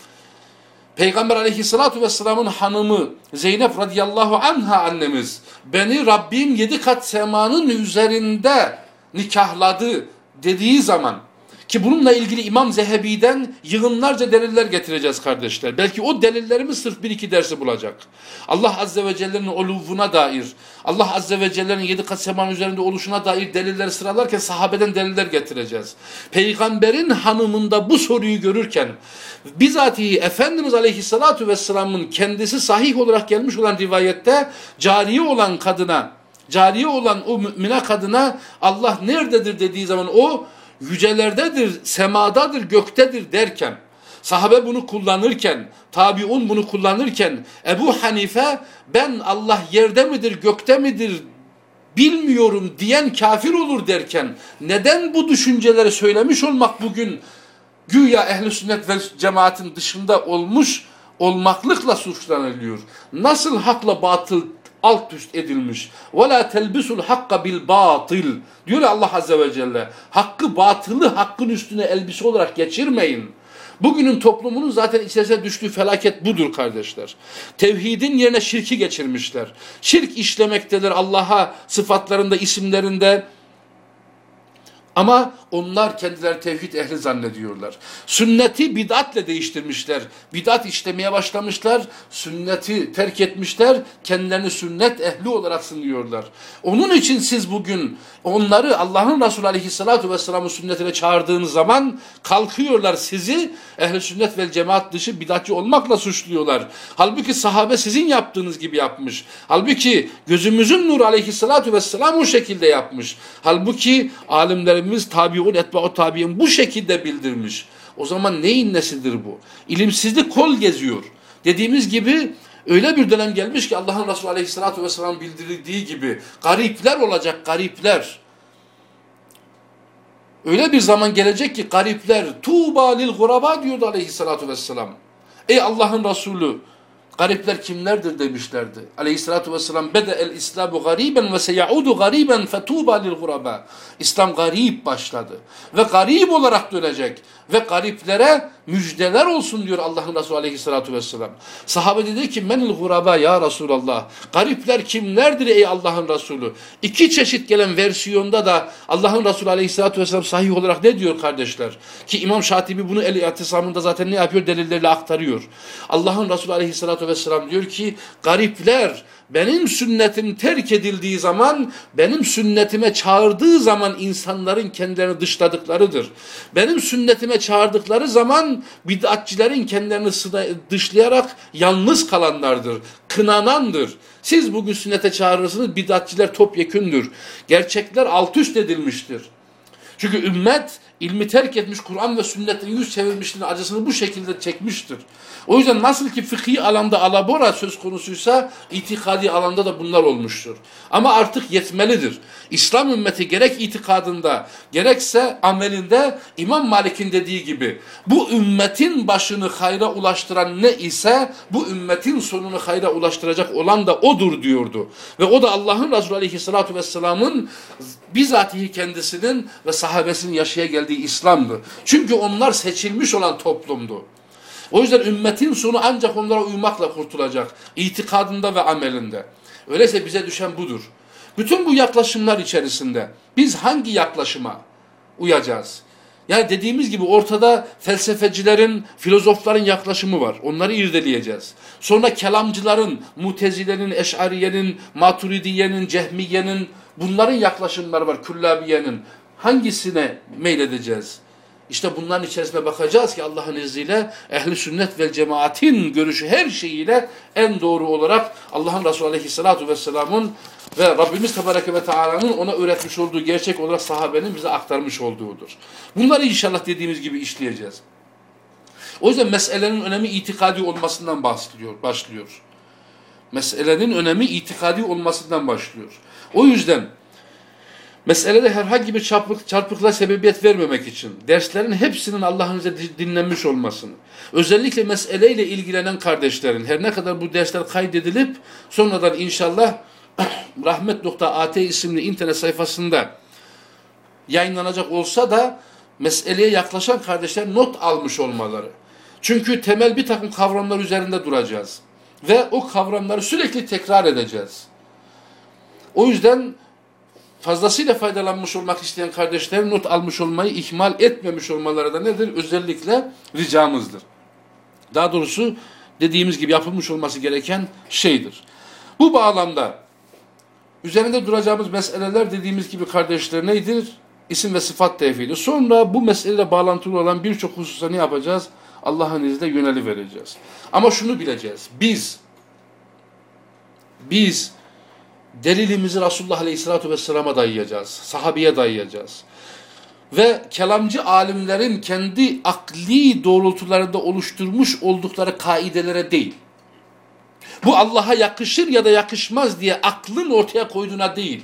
Peygamber aleyhissalatu vesselamın hanımı Zeynep radıyallahu anha annemiz beni Rabbim yedi kat semanın üzerinde nikahladı dediği zaman ki bununla ilgili İmam Zehebi'den yığınlarca deliller getireceğiz kardeşler. Belki o delillerimiz sırf bir iki dersi bulacak. Allah Azze ve Celle'nin oluvuna dair, Allah Azze ve Celle'nin yedi kat semanın üzerinde oluşuna dair delilleri sıralarken sahabeden deliller getireceğiz. Peygamberin hanımında bu soruyu görürken bizatihi Efendimiz Aleyhisselatü Vesselam'ın kendisi sahih olarak gelmiş olan rivayette cariye olan kadına, cariye olan o mümine kadına Allah nerededir dediği zaman o yücelerdedir, semadadır, göktedir derken Sahabe bunu kullanırken, tabiun bunu kullanırken Ebu Hanife ben Allah yerde midir gökte midir bilmiyorum diyen kafir olur derken neden bu düşünceleri söylemiş olmak bugün güya ehli sünnet ve cemaatin dışında olmuş olmaklıkla suçlanılıyor. Nasıl hakla batıl alt üst edilmiş. وَلَا تَلْبِسُ الْحَقَّ بِالْبَاطِلِ Diyor Allah Azze ve Celle. Hakkı batılı hakkın üstüne elbise olarak geçirmeyin. Bugünün toplumunun zaten içerisine düştüğü felaket budur kardeşler. Tevhidin yerine şirki geçirmişler. Şirk işlemektedir Allah'a sıfatlarında, isimlerinde, ama onlar kendileri tevhid ehli zannediyorlar. Sünneti bid'atle değiştirmişler. Bid'at işlemeye başlamışlar. Sünneti terk etmişler. Kendilerini sünnet ehli olarak sınıyorlar. Onun için siz bugün onları Allah'ın Resulü Aleyhisselatü Vesselam'ın sünnetine çağırdığınız zaman kalkıyorlar sizi ehli sünnet ve cemaat dışı bid'atçı olmakla suçluyorlar. Halbuki sahabe sizin yaptığınız gibi yapmış. Halbuki gözümüzün nuru Aleyhisselatü Vesselam o şekilde yapmış. Halbuki alimlerimiz tabiun etba'u tabi'in bu şekilde bildirmiş. O zaman neyin nesidir bu? İlimsizlik kol geziyor. Dediğimiz gibi öyle bir dönem gelmiş ki Allah'ın Resulü Aleyhisselatü Vesselam bildirdiği gibi garipler olacak garipler. Öyle bir zaman gelecek ki garipler tuğba lil guraba diyordu Aleyhisselatü Vesselam. Ey Allah'ın Resulü Garipler kimlerdir demişlerdi. Aleyhissalatu vesselam bede el İslamu gariben ve seyaudu gariben fetuba lil guraba. İslam garip başladı ve garip olarak dönecek ve gariplere müjdeler olsun diyor Allah'ın Resulü aleyhissalatu vesselam. Sahabe dedi ki menil guraba ya Resulallah. Garipler kimlerdir ey Allah'ın Resulü? İki çeşit gelen versiyonda da Allah'ın Resulü aleyhissalatu vesselam sahih olarak ne diyor kardeşler? Ki İmam Şatibi bunu el-İtisamında zaten ne yapıyor? Delillerle aktarıyor. Allah'ın Resulü aleyhissalatu vesselam diyor ki garipler benim sünnetim terk edildiği zaman, benim sünnetime çağırdığı zaman insanların kendilerini dışladıklarıdır. Benim sünnetime çağırdıkları zaman bid'atçilerin kendilerini dışlayarak yalnız kalanlardır, kınanandır. Siz bugün sünnete çağırırsınız, bid'atçiler topyekündür. Gerçekler alt üst edilmiştir. Çünkü ümmet ilmi terk etmiş, Kur'an ve sünnetin yüz çevirmişliğinin acısını bu şekilde çekmiştir. O yüzden nasıl ki fıkhi alanda alabora söz konusuysa itikadi alanda da bunlar olmuştur. Ama artık yetmelidir. İslam ümmeti gerek itikadında gerekse amelinde İmam Malik'in dediği gibi bu ümmetin başını hayra ulaştıran ne ise bu ümmetin sonunu hayra ulaştıracak olan da odur diyordu. Ve o da Allah'ın Resulü Aleyhisselatü Vesselam'ın bizatihi kendisinin ve sahabesinin yaşaya geldiği İslam'dı. Çünkü onlar seçilmiş olan toplumdu. O yüzden ümmetin sonu ancak onlara uymakla kurtulacak. İtikadında ve amelinde. Öyleyse bize düşen budur. Bütün bu yaklaşımlar içerisinde biz hangi yaklaşıma uyacağız? Yani dediğimiz gibi ortada felsefecilerin, filozofların yaklaşımı var. Onları irdeleyeceğiz. Sonra kelamcıların, mutezilenin, eşariyenin, maturidiyenin, cehmiyenin bunların yaklaşımları var. Küllabiyenin. Hangisine meyledeceğiz? İşte bunların içerisine bakacağız ki Allah'ın izniyle ehli sünnet ve cemaatin görüşü her şeyiyle en doğru olarak Allah'ın Resulü Aleyhisselatü Vesselam'ın ve Rabbimiz Tebareke ve Teala'nın ona öğretmiş olduğu gerçek olarak sahabenin bize aktarmış olduğudur. Bunları inşallah dediğimiz gibi işleyeceğiz. O yüzden meselenin önemi itikadi olmasından başlıyor. başlıyor. Meselenin önemi itikadi olmasından başlıyor. O yüzden Meselede herhangi bir çarpık, çarpıklığa sebebiyet vermemek için derslerin hepsinin Allah'ın dinlenmiş olmasını, özellikle meseleyle ilgilenen kardeşlerin her ne kadar bu dersler kaydedilip sonradan inşallah rahmet.at isimli internet sayfasında yayınlanacak olsa da meseleye yaklaşan kardeşler not almış olmaları. Çünkü temel bir takım kavramlar üzerinde duracağız. Ve o kavramları sürekli tekrar edeceğiz. O yüzden fazlasıyla faydalanmış olmak isteyen kardeşler not almış olmayı ihmal etmemiş olmaları da nedir? Özellikle ricamızdır. Daha doğrusu dediğimiz gibi yapılmış olması gereken şeydir. Bu bağlamda üzerinde duracağımız meseleler dediğimiz gibi kardeşler nedir? İsim ve sıfat tevhidi. Sonra bu meseleyle bağlantılı olan birçok hususa ne yapacağız? Allah'ın izniyle vereceğiz. Ama şunu bileceğiz. Biz biz delilimizi Resulullah Aleyhisselatü Vesselam'a dayayacağız. Sahabiye dayayacağız. ve kelamcı alimlerin kendi akli doğrultularında oluşturmuş oldukları kaidelere değil. Bu Allah'a yakışır ya da yakışmaz diye aklın ortaya koyduğuna değil.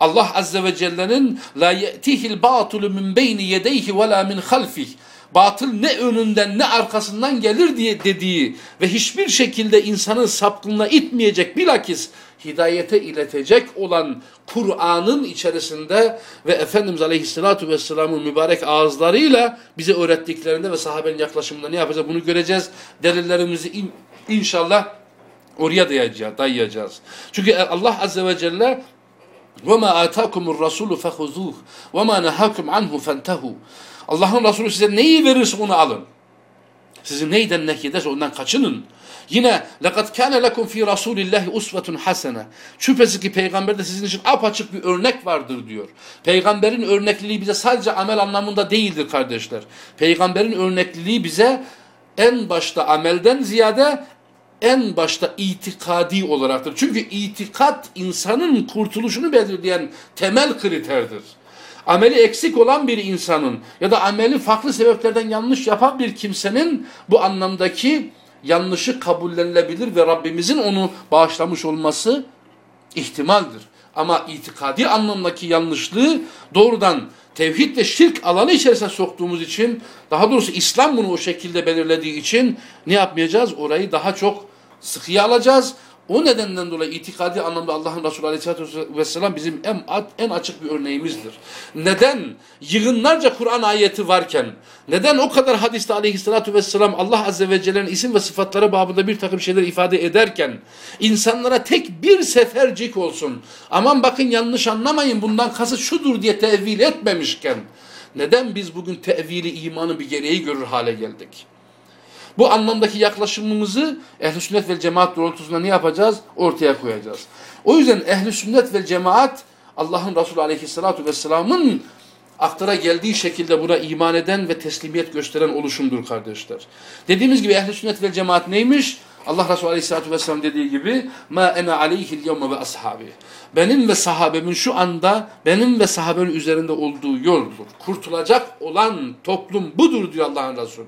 Allah Azze ve Celle'nin la ye'tihil batulu min beyni yedeyhi ve la min halfih batıl ne önünden ne arkasından gelir diye dediği ve hiçbir şekilde insanı sapkınlığa itmeyecek bilakis hidayete iletecek olan Kur'an'ın içerisinde ve Efendimiz Aleyhisselatü Vesselam'ın mübarek ağızlarıyla bize öğrettiklerinde ve sahabenin yaklaşımında ne yapacağız bunu göreceğiz. Delillerimizi in, inşallah oraya dayayacağız, dayayacağız. Çünkü Allah Azze ve Celle وَمَا آتَاكُمُ الرَّسُولُ فَخُذُوهُ وَمَا نَهَاكُمْ عَنْهُ فَانْتَهُوا Allah'ın Resulü size neyi verirse onu alın. Sizi neyden nehyederse ondan kaçının. Yine لَقَدْ كَانَ لَكُمْ ف۪ي رَسُولِ اللّٰهِ اُسْوَةٌ حَسَنَةٌ Şüphesiz ki peygamberde sizin için apaçık bir örnek vardır diyor. Peygamberin örnekliliği bize sadece amel anlamında değildir kardeşler. Peygamberin örnekliliği bize en başta amelden ziyade en başta itikadi olaraktır. Çünkü itikat insanın kurtuluşunu belirleyen temel kriterdir. Ameli eksik olan bir insanın ya da ameli farklı sebeplerden yanlış yapan bir kimsenin bu anlamdaki yanlışı kabullenilebilir ve Rabbimizin onu bağışlamış olması ihtimaldir. Ama itikadi anlamdaki yanlışlığı doğrudan tevhid ve şirk alanı içerisine soktuğumuz için daha doğrusu İslam bunu o şekilde belirlediği için ne yapmayacağız? Orayı daha çok sıkıya alacağız. O nedenden dolayı itikadi anlamda Allah'ın Resulü Aleyhisselatü Vesselam bizim en, en açık bir örneğimizdir. Neden yığınlarca Kur'an ayeti varken, neden o kadar hadiste Aleyhisselatü Vesselam Allah Azze ve Celle'nin isim ve sıfatları babında bir takım şeyler ifade ederken, insanlara tek bir sefercik olsun, aman bakın yanlış anlamayın bundan kasıt şudur diye tevil etmemişken, neden biz bugün tevili imanı bir gereği görür hale geldik? Bu anlamdaki yaklaşımımızı ehl sünnet ve cemaat doğrultusunda ne yapacağız? Ortaya koyacağız. O yüzden ehl sünnet ve cemaat Allah'ın Resulü aleyhissalatu vesselamın aktara geldiği şekilde buna iman eden ve teslimiyet gösteren oluşumdur kardeşler. Dediğimiz gibi ehl sünnet ve cemaat neymiş? Allah Resulü Aleyhisselatü Vesselam dediği gibi ma ene aleyhil yevme ve ashabi. Benim ve sahabemin şu anda benim ve sahabemin üzerinde olduğu yoldur. Kurtulacak olan toplum budur diyor Allah'ın Resulü.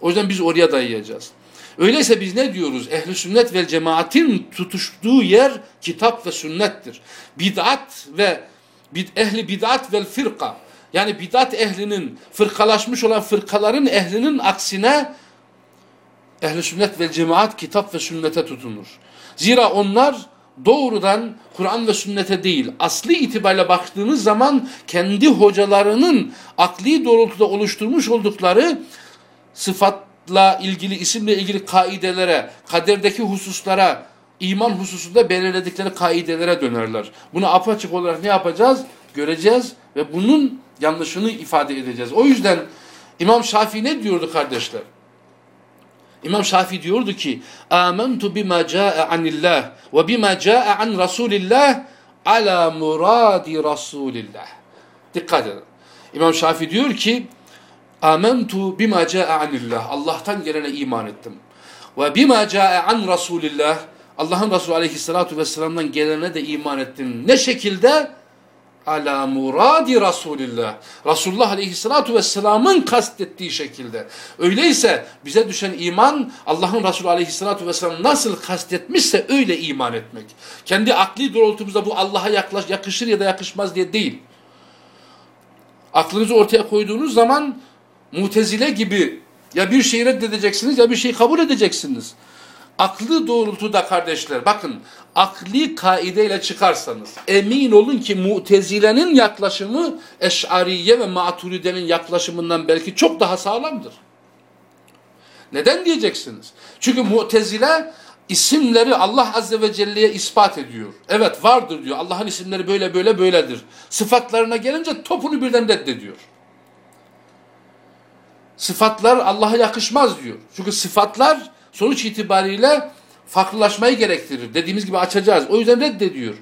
O yüzden biz oraya dayayacağız. Öyleyse biz ne diyoruz? Ehli sünnet ve cemaatin tutuştuğu yer kitap ve sünnettir. Bid'at ve bid, ehli bid'at vel firka yani bid'at ehlinin fırkalaşmış olan fırkaların ehlinin aksine ehli sünnet ve cemaat kitap ve sünnete tutunur. Zira onlar doğrudan Kur'an ve sünnete değil, asli itibariyle baktığınız zaman kendi hocalarının akli doğrultuda oluşturmuş oldukları sıfatla ilgili, isimle ilgili kaidelere, kaderdeki hususlara, iman hususunda belirledikleri kaidelere dönerler. Bunu apaçık olarak ne yapacağız? Göreceğiz ve bunun yanlışını ifade edeceğiz. O yüzden İmam Şafii ne diyordu kardeşler? İmam Şafii diyordu ki: "Amentu bima caa anillah ve bima caa an Rasulillah ala muradi Rasulillah." Dikkat edin. İmam Şafii diyor ki: Amentu bima caa anillah. Allah'tan gelene iman ettim. Ve bima caa an Rasulillah. Allah'ın Resulü aleyhissalatu vesselam'dan gelene de iman ettim. Ne şekilde? Ala muradi Rasulillah. Resulullah aleyhissalatu vesselamın kastettiği şekilde. Öyleyse bize düşen iman Allah'ın Resulü aleyhissalatu vesselam nasıl kastetmişse öyle iman etmek. Kendi akli doğrultumuzda bu Allah'a yakışır ya da yakışmaz diye değil. Aklınızı ortaya koyduğunuz zaman mutezile gibi ya bir şeyi reddedeceksiniz ya bir şeyi kabul edeceksiniz. Aklı doğrultuda kardeşler bakın akli kaideyle çıkarsanız emin olun ki mutezilenin yaklaşımı eşariye ve maturidenin yaklaşımından belki çok daha sağlamdır. Neden diyeceksiniz? Çünkü mutezile isimleri Allah Azze ve Celle'ye ispat ediyor. Evet vardır diyor. Allah'ın isimleri böyle böyle böyledir. Sıfatlarına gelince topunu birden reddediyor. Sıfatlar Allah'a yakışmaz diyor. Çünkü sıfatlar sonuç itibariyle farklılaşmayı gerektirir. Dediğimiz gibi açacağız. O yüzden reddediyor.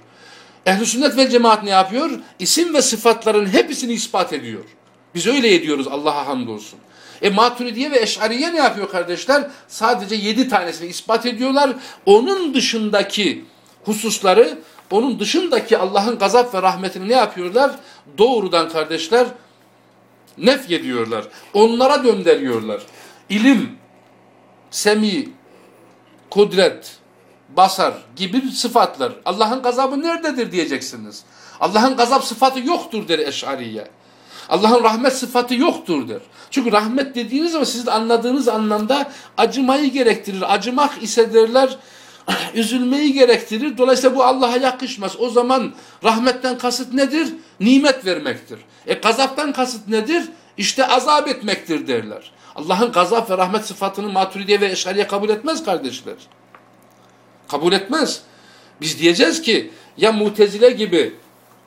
Ehl-i sünnet ve cemaat ne yapıyor? İsim ve sıfatların hepsini ispat ediyor. Biz öyle ediyoruz Allah'a hamdolsun. E Maturidiye ve Eş'ariye ne yapıyor kardeşler? Sadece yedi tanesini ispat ediyorlar. Onun dışındaki hususları onun dışındaki Allah'ın gazap ve rahmetini ne yapıyorlar? Doğrudan kardeşler nef ediyorlar. Onlara döndürüyorlar. İlim, semi, kudret, basar gibi sıfatlar. Allah'ın gazabı nerededir diyeceksiniz. Allah'ın gazap sıfatı yoktur der Eş'ariye. Allah'ın rahmet sıfatı yoktur der. Çünkü rahmet dediğiniz zaman sizin anladığınız anlamda acımayı gerektirir. Acımak ise derler üzülmeyi gerektirir. Dolayısıyla bu Allah'a yakışmaz. O zaman rahmetten kasıt nedir? Nimet vermektir. E gazaptan kasıt nedir? İşte azap etmektir derler. Allah'ın gazap ve rahmet sıfatını maturidiye ve eşariye kabul etmez kardeşler. Kabul etmez. Biz diyeceğiz ki ya mutezile gibi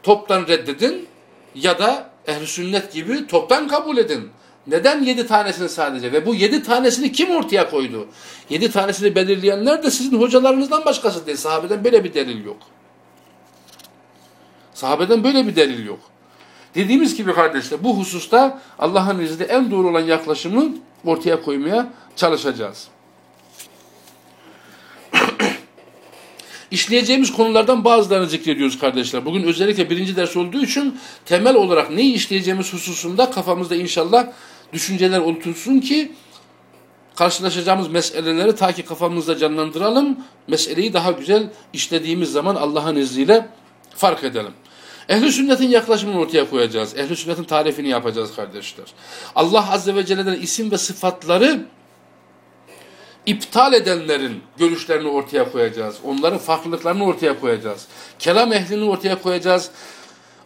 toptan reddedin ya da ehl sünnet gibi toptan kabul edin. Neden yedi tanesini sadece? Ve bu yedi tanesini kim ortaya koydu? Yedi tanesini belirleyenler de sizin hocalarınızdan başkası değil. Sahabeden böyle bir delil yok. Sahabeden böyle bir delil yok. Dediğimiz gibi kardeşler bu hususta Allah'ın izniyle en doğru olan yaklaşımı ortaya koymaya çalışacağız. İşleyeceğimiz konulardan bazılarını zikrediyoruz kardeşler. Bugün özellikle birinci ders olduğu için temel olarak neyi işleyeceğimiz hususunda kafamızda inşallah düşünceler otursun ki karşılaşacağımız meseleleri ta ki kafamızda canlandıralım. Meseleyi daha güzel işlediğimiz zaman Allah'ın izniyle fark edelim. Ehli sünnetin yaklaşımını ortaya koyacağız. Ehli sünnetin tarifini yapacağız kardeşler. Allah azze ve celle'den isim ve sıfatları iptal edenlerin görüşlerini ortaya koyacağız. Onların farklılıklarını ortaya koyacağız. Kelam ehlini ortaya koyacağız.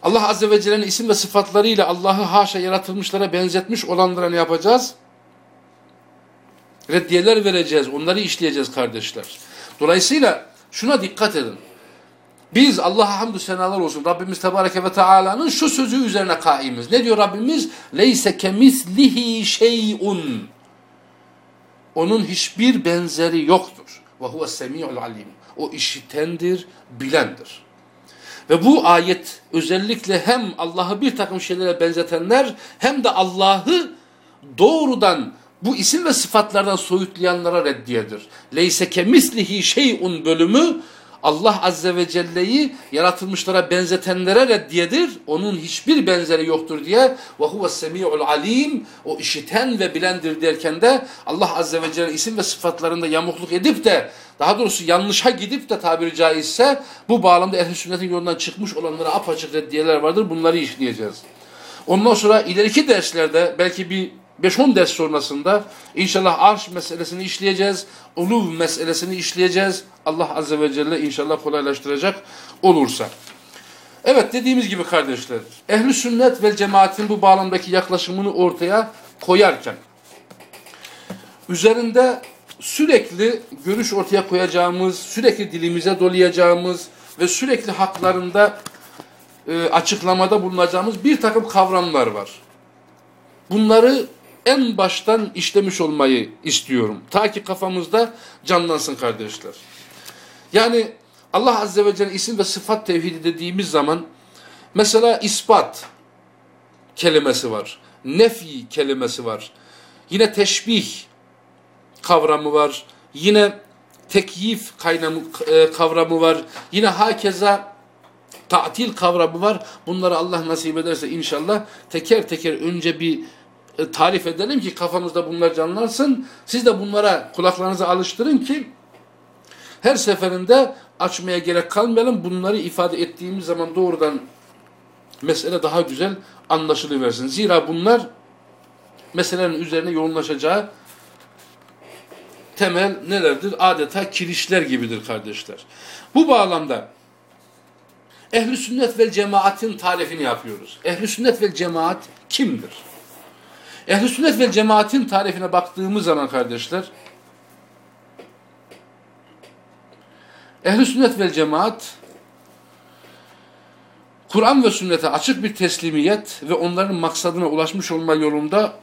Allah Azze ve Celle'nin isim ve sıfatlarıyla Allah'ı haşa yaratılmışlara benzetmiş olanlara ne yapacağız? Reddiyeler vereceğiz. Onları işleyeceğiz kardeşler. Dolayısıyla şuna dikkat edin. Biz Allah'a hamdü senalar olsun. Rabbimiz Tebareke ve Teala'nın şu sözü üzerine kaimiz. Ne diyor Rabbimiz? Leyse kemislihi şeyun. Onun hiçbir benzeri yoktur. Ve huve semi'ul alim. O işitendir, bilendir. Ve bu ayet özellikle hem Allah'ı bir takım şeylere benzetenler hem de Allah'ı doğrudan bu isim ve sıfatlardan soyutlayanlara reddiyedir. Leyse kemislihi şeyun bölümü Allah Azze ve Celle'yi yaratılmışlara benzetenlere reddiyedir. Onun hiçbir benzeri yoktur diye ve semi'ul alim o işiten ve bilendir derken de Allah Azze ve Celle isim ve sıfatlarında yamukluk edip de daha doğrusu yanlışa gidip de tabiri caizse bu bağlamda ehl sünnetin yolundan çıkmış olanlara apaçık reddiyeler vardır. Bunları işleyeceğiz. Ondan sonra ileriki derslerde belki bir 5-10 ders sonrasında inşallah arş meselesini işleyeceğiz. Uluv meselesini işleyeceğiz. Allah Azze ve Celle inşallah kolaylaştıracak olursa. Evet dediğimiz gibi kardeşler, ehli sünnet ve cemaatin bu bağlamdaki yaklaşımını ortaya koyarken, üzerinde sürekli görüş ortaya koyacağımız, sürekli dilimize dolayacağımız ve sürekli haklarında e, açıklamada bulunacağımız bir takım kavramlar var. Bunları en baştan işlemiş olmayı istiyorum. Ta ki kafamızda canlansın kardeşler. Yani Allah Azze ve Celle isim ve sıfat tevhidi dediğimiz zaman mesela ispat kelimesi var. Nefi kelimesi var. Yine teşbih kavramı var. Yine tekyif e, kavramı var. Yine hakeza tatil kavramı var. Bunları Allah nasip ederse inşallah teker teker önce bir e, tarif edelim ki kafamızda bunlar canlansın. Siz de bunlara kulaklarınızı alıştırın ki her seferinde açmaya gerek kalmayalım. Bunları ifade ettiğimiz zaman doğrudan mesele daha güzel anlaşılıversin. Zira bunlar meselenin üzerine yoğunlaşacağı temel nelerdir? Adeta kirişler gibidir kardeşler. Bu bağlamda ehli sünnet vel cemaatin tarifini yapıyoruz. Ehli sünnet vel cemaat kimdir? Ehl-i sünnet ve cemaatin tarifine baktığımız zaman kardeşler, Ehl-i sünnet ve cemaat, Kur'an ve sünnete açık bir teslimiyet ve onların maksadına ulaşmış olma yolunda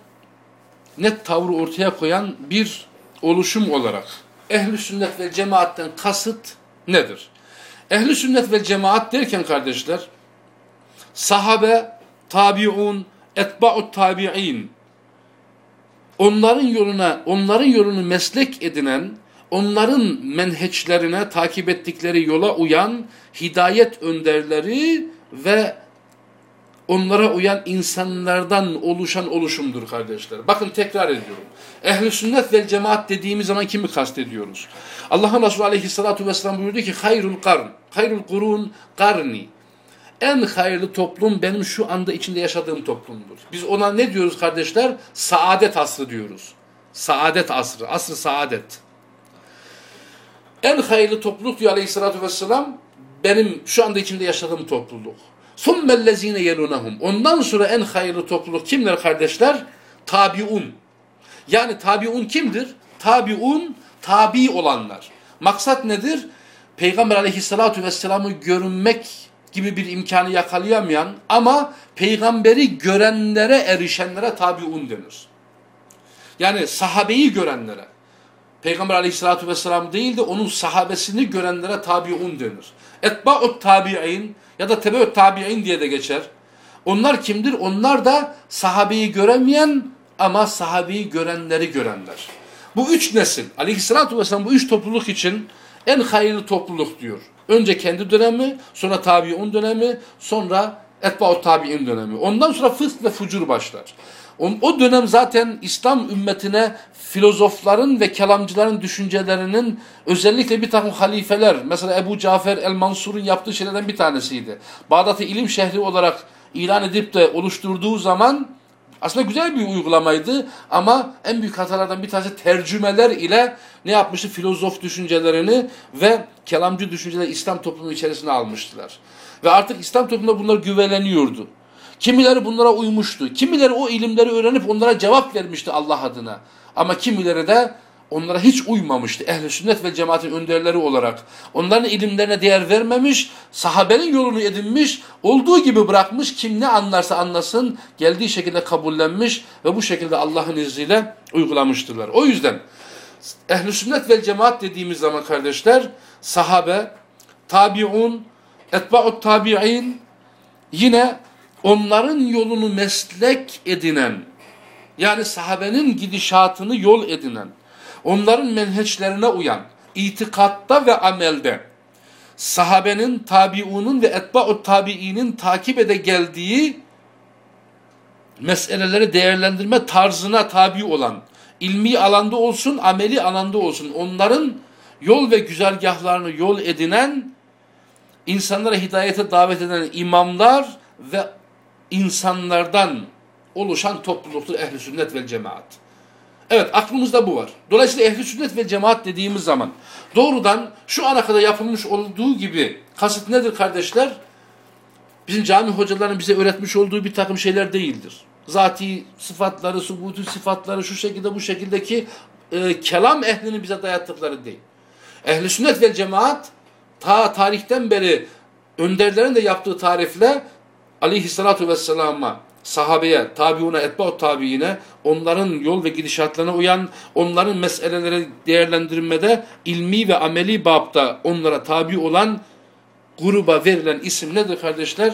net tavrı ortaya koyan bir oluşum olarak Ehl-i sünnet ve cemaatten kasıt nedir? Ehl-i sünnet ve cemaat derken kardeşler, sahabe, tabi'un, etba'ut tabi'in, onların yoluna, onların yolunu meslek edinen, onların menheçlerine, takip ettikleri yola uyan hidayet önderleri ve onlara uyan insanlardan oluşan oluşumdur kardeşler. Bakın tekrar ediyorum. Ehli sünnet ve cemaat dediğimiz zaman kimi kastediyoruz? Allah'ın Resulü aleyhissalatu vesselam buyurdu ki hayrul karn, hayrul kurun karni. En hayırlı toplum benim şu anda içinde yaşadığım toplumdur. Biz ona ne diyoruz kardeşler? Saadet asrı diyoruz. Saadet asrı, asrı saadet. En hayırlı topluluk diyor aleyhissalatü vesselam benim şu anda içinde yaşadığım topluluk. ثُمَّ الَّذ۪ينَ يَلُونَهُمْ Ondan sonra en hayırlı topluluk kimler kardeşler? Tabiun. Yani tabiun kimdir? Tabiun, tabi olanlar. Maksat nedir? Peygamber aleyhissalatu vesselam'ı görünmek gibi bir imkanı yakalayamayan ama peygamberi görenlere erişenlere tabiun denir. Yani sahabeyi görenlere. Peygamber aleyhissalatu vesselam değil de onun sahabesini görenlere tabiun denir. Etba'ut tabi'in ya da tebeut tabi'in diye de geçer. Onlar kimdir? Onlar da sahabeyi göremeyen ama sahabeyi görenleri görenler. Bu üç nesil aleyhissalatu vesselam bu üç topluluk için en hayırlı topluluk diyor. Önce kendi dönemi, sonra tabiun dönemi, sonra etba'ut tabi'in dönemi. Ondan sonra fısk ve fucur başlar. O dönem zaten İslam ümmetine filozofların ve kelamcıların düşüncelerinin özellikle bir takım halifeler, mesela Ebu Cafer el-Mansur'un yaptığı şeylerden bir tanesiydi. Bağdat'ı ilim şehri olarak ilan edip de oluşturduğu zaman aslında güzel bir uygulamaydı ama en büyük hatalardan bir tanesi tercümeler ile ne yapmıştı? Filozof düşüncelerini ve kelamcı düşünceleri İslam toplumu içerisine almıştılar. Ve artık İslam toplumunda bunlar güveleniyordu. Kimileri bunlara uymuştu. Kimileri o ilimleri öğrenip onlara cevap vermişti Allah adına. Ama kimileri de onlara hiç uymamıştı. Ehl-i sünnet ve cemaatin önderleri olarak. Onların ilimlerine değer vermemiş, sahabenin yolunu edinmiş, olduğu gibi bırakmış. Kim ne anlarsa anlasın, geldiği şekilde kabullenmiş ve bu şekilde Allah'ın izniyle uygulamıştırlar. O yüzden ehl-i sünnet ve cemaat dediğimiz zaman kardeşler, sahabe, tabiun, etba'ut tabi'in, yine onların yolunu meslek edinen, yani sahabenin gidişatını yol edinen, onların menheçlerine uyan, itikatta ve amelde, sahabenin, tabiunun ve etba'ut tabiinin takip ede geldiği meseleleri değerlendirme tarzına tabi olan, ilmi alanda olsun, ameli alanda olsun, onların yol ve güzergahlarını yol edinen, insanlara hidayete davet eden imamlar ve insanlardan oluşan topluluktur ehli sünnet ve cemaat. Evet aklımızda bu var. Dolayısıyla ehli sünnet ve cemaat dediğimiz zaman doğrudan şu ana kadar yapılmış olduğu gibi kasıt nedir kardeşler? Bizim cami hocalarının bize öğretmiş olduğu bir takım şeyler değildir. Zati sıfatları, subutu sıfatları şu şekilde bu şekildeki e, kelam ehlinin bize dayattıkları değil. Ehli sünnet ve cemaat ta tarihten beri önderlerin de yaptığı tarifle aleyhissalatu vesselama sahabeye, tabiuna, etbaut tabiine, onların yol ve gidişatlarına uyan, onların meseleleri değerlendirmede ilmi ve ameli babda onlara tabi olan gruba verilen isim nedir kardeşler?